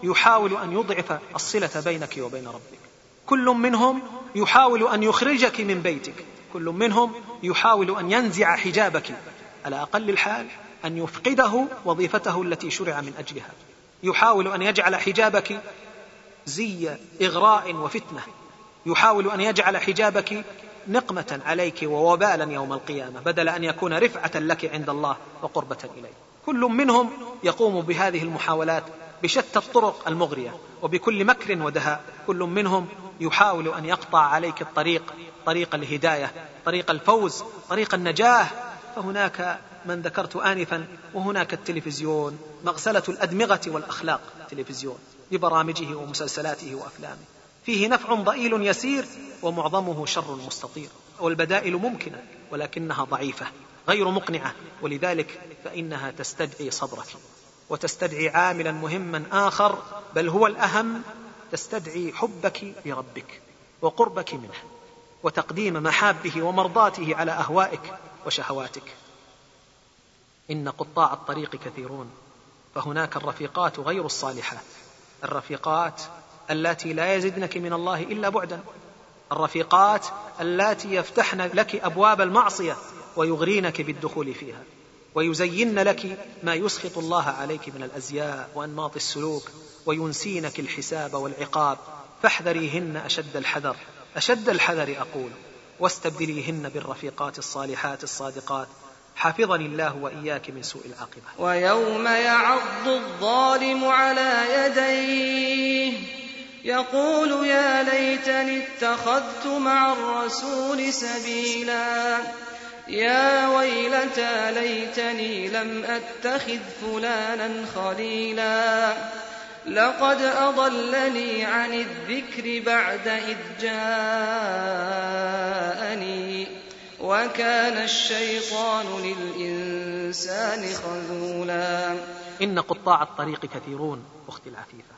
يحاول أن يضعف الصلة بينك وبين ربك. كل منهم يحاول أن يخرجك من بيتك. كل منهم يحاول أن ينزع حجابك. على أقل الحال أن يفقده وظيفته التي شرع من أجلها. يحاول أن يجعل حجابك زي إغراء وفتنة. يحاول أن يجعل حجابك نقمة عليك ووبالا يوم القيامة بدل أن يكون رفعة لك عند الله وقربة إليه كل منهم يقوم بهذه المحاولات بشتى الطرق المغرية وبكل مكر ودهاء. كل منهم يحاول أن يقطع عليك الطريق طريق الهداية طريق الفوز طريق النجاة. فهناك من ذكرت آنفا وهناك التلفزيون مغسلة الأدمغة والأخلاق. التلفزيون ببرامجه ومسلسلاته وأفلامه. فيه نفع ضئيل يسير ومعظمه شر مستطير. والبدائل ممكنة ولكنها ضعيفة غير مقنعة. ولذلك فإنها تستدعي صبرك وتستدعي عاملا مهما آخر بل هو الأهم تستدعي حبك لربك وقربك منه وتقديم محابه ومرضاته على أهوائك وشهواتك. إن قطاع الطريق كثيرون فهناك الرفيقات غير الصالحات. الرفيقات اللاتي لا يزدنك من الله إلا بعدا. الرفيقات اللاتي يفتحن لك أبواب المعصية ويغرينك بالدخول فيها. ويزين لك ما يسخط الله عليك من الأزياء وأنماط السلوك وينسينك الحساب والعقاب. فاحذريهن أشد الحذر. أشد الحذر أقول. واستبدليهن بالرفيقات الصالحات الصادقات. حفظني الله وإياك من سوء العاقبة. ويوم يعض الظالم على يديه يقول يا ليتني اتخذت مع الرسول سبيلا. يا ويلتى ليتني لم أتخذ فلانا خليلا. لقد أضلني عن الذكر بعد إذ جاءني. وكان الشيطان للإنسان خذولا. إن قطاع الطريق كثيرون أختي العفيفة.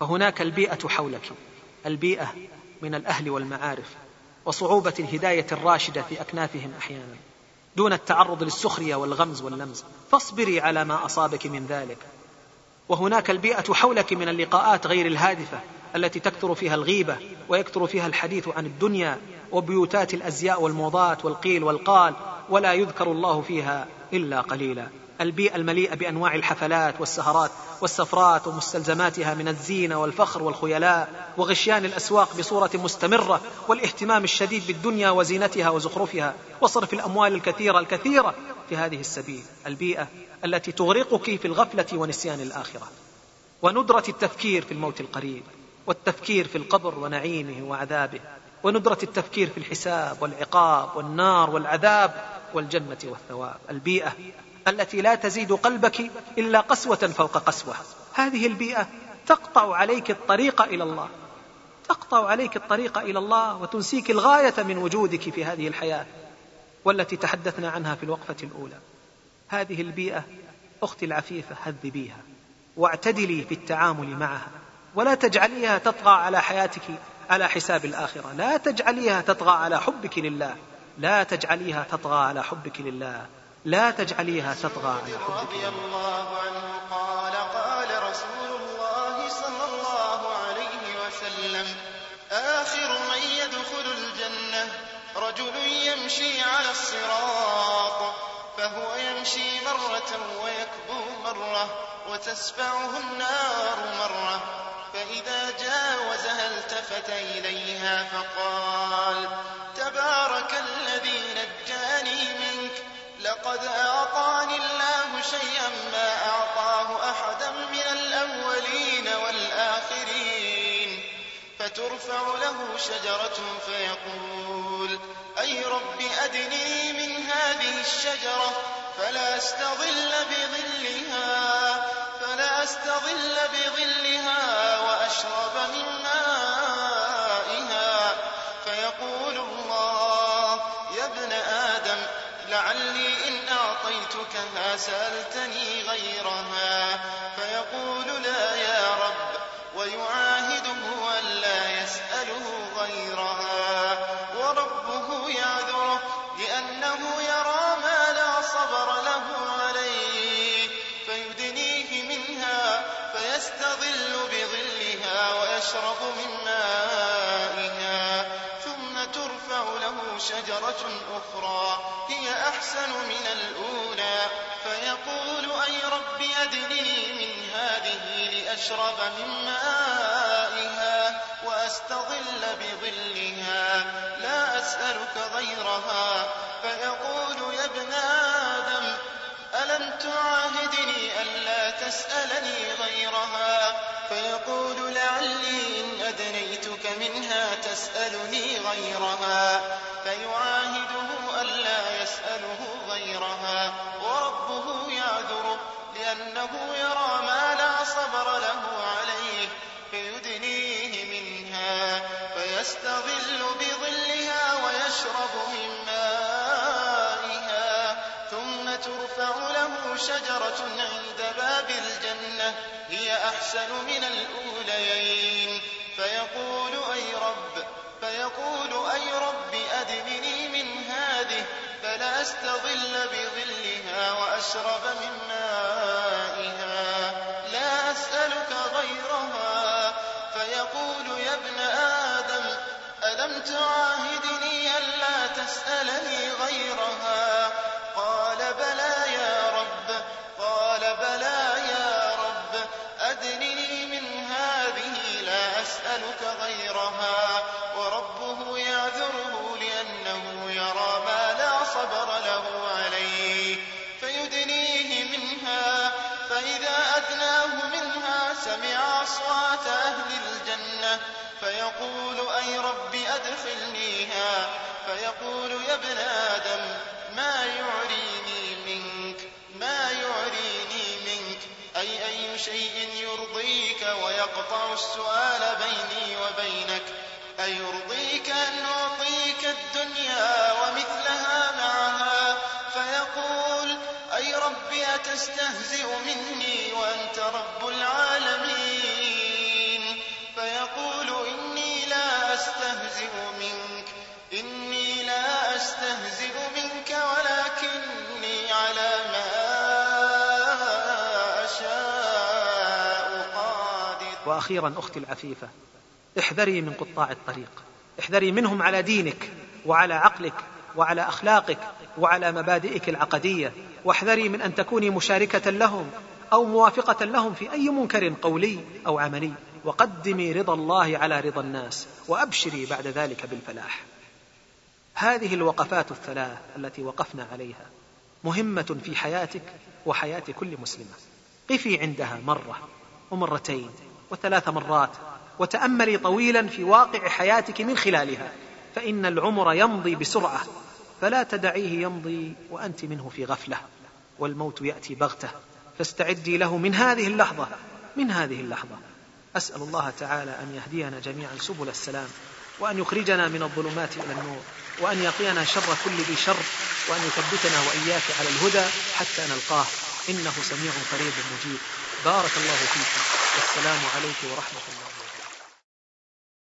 فهناك البيئة حولك البيئة من الأهل والمعارف وصعوبة الهداية الراشدة في أكنافهم أحيانا دون التعرض للسخرية والغمز واللمز. فاصبري على ما أصابك من ذلك. وهناك البيئة حولك من اللقاءات غير الهادفة التي تكثر فيها الغيبة ويكثر فيها الحديث عن الدنيا وبيوتات الأزياء والموضات والقيل والقال ولا يذكر الله فيها إلا قليلا. البيئة المليئة بأنواع الحفلات والسهرات والسفرات ومستلزماتها من الزينة والفخر والخيلاء وغشيان الأسواق بصورة مستمرة والاهتمام الشديد بالدنيا وزينتها وزخرفها وصرف الأموال الكثيرة الكثيرة في هذه السبيل. البيئة التي تغرقك في الغفلة ونسيان الآخرة. وندرة التفكير في الموت القريب. والتفكير في القبر ونعيمه وعذابه وندرة التفكير في الحساب والعقاب والنار والعذاب والجنة والثواب. البيئة التي لا تزيد قلبك إلا قسوة فوق قسوة. هذه البيئة تقطع عليك الطريق إلى الله. تقطع عليك الطريق إلى الله وتنسيك الغاية من وجودك في هذه الحياة والتي تحدثنا عنها في الوقفة الأولى. هذه البيئة أختي العفيفة هذبيها واعتدلي في التعامل معها. ولا تجعليها تطغى على حياتك على حساب الآخرة. لا تجعليها تطغى على حبك لله. لا تجعليها تطغى على حبك لله. لا تجعليها تطغى على حبك رضي الله عنه قال قال رسول الله صلى الله عليه وسلم آخر من يدخل الجنة رجل يمشي على الصراط فهو يمشي مرة ويكبو مرة وتسفعه النار مرة فإذا جاوزها التفت إليها فقال تبارك الذي نجاني منك لقد أعطاني الله شيئا ما أعطاه أحدا من الأولين والآخرين فترفع له شجرة فيقول أي رب أدني من هذه الشجرة فلا أستظل بظلها فلا أستظل بظلها وأشرب من مائها فيقول الله يا ابن آدم لعلي إن أعطيتكها سألتني غيرها. فيقول لا يا رب ويعاهده شجرة أخرى هي أحسن من الأولى. فيقول أي رب أدنني من هذه لأشرب من مائها وأستظل بظلها. لا أسألك غيرها. فيقول يا ابن آدم ألم تعاهدني ألا تسألني غيرها؟ فيقول لعلي إن أدنيتك منها تسألني غيرها. فيعاهده ألا يسأله غيرها. وربه يعذره لأنه يرى ما لا صبر له عليه فيدنيه منها فيستظل بظلها ويشرب من مائها ثم ترفع له شجرة عند باب الجنة هي أحسن من الأوليين. فيقول أي رب فيقول أي رب أستظل بظلها وأشرب من مائها. لا أسألك غيرها. فيقول يا ابن آدم ألم تعاهدني ألا تسألني غيرها؟ قال بلى فيقول أي رب أدخلنيها؟ فيقول يا ابن آدم ما يعريني منك؟ ما يعريني منك؟ أي أي شيء يرضيك ويقطع السؤال بيني وبينك؟ أيرضيك أن أعطيك الدنيا ومثلها معها؟ فيقول أي رب أتستهزئ مني وأنت رب العالمين؟ وأخيرا أختي العفيفة احذري من قطاع الطريق احذري منهم على دينك وعلى عقلك وعلى أخلاقك وعلى مبادئك العقدية واحذري من أن تكوني مشاركة لهم أو موافقة لهم في أي منكر قولي أو عملي. وقدمي رضا الله على رضا الناس وأبشري بعد ذلك بالفلاح. هذه الوقفات الثلاث التي وقفنا عليها مهمة في حياتك وحياة كل مسلمة. قفي عندها مرة ومرتين وثلاث مرات وتأملي طويلا في واقع حياتك من خلالها فإن العمر يمضي بسرعة فلا تدعيه يمضي وأنت منه في غفلة والموت يأتي بغتة فاستعدي له من هذه اللحظة من هذه اللحظة. أسأل الله تعالى أن يهدينا جميعا سبل السلام وأن يخرجنا من الظلمات إلى النور وأن يقينا شر كل ذي شر وأن يثبتنا وإياك على الهدى حتى نلقاه إنه سميع قريب مجيب. بارك الله فيكم والسلام عليكم ورحمة الله.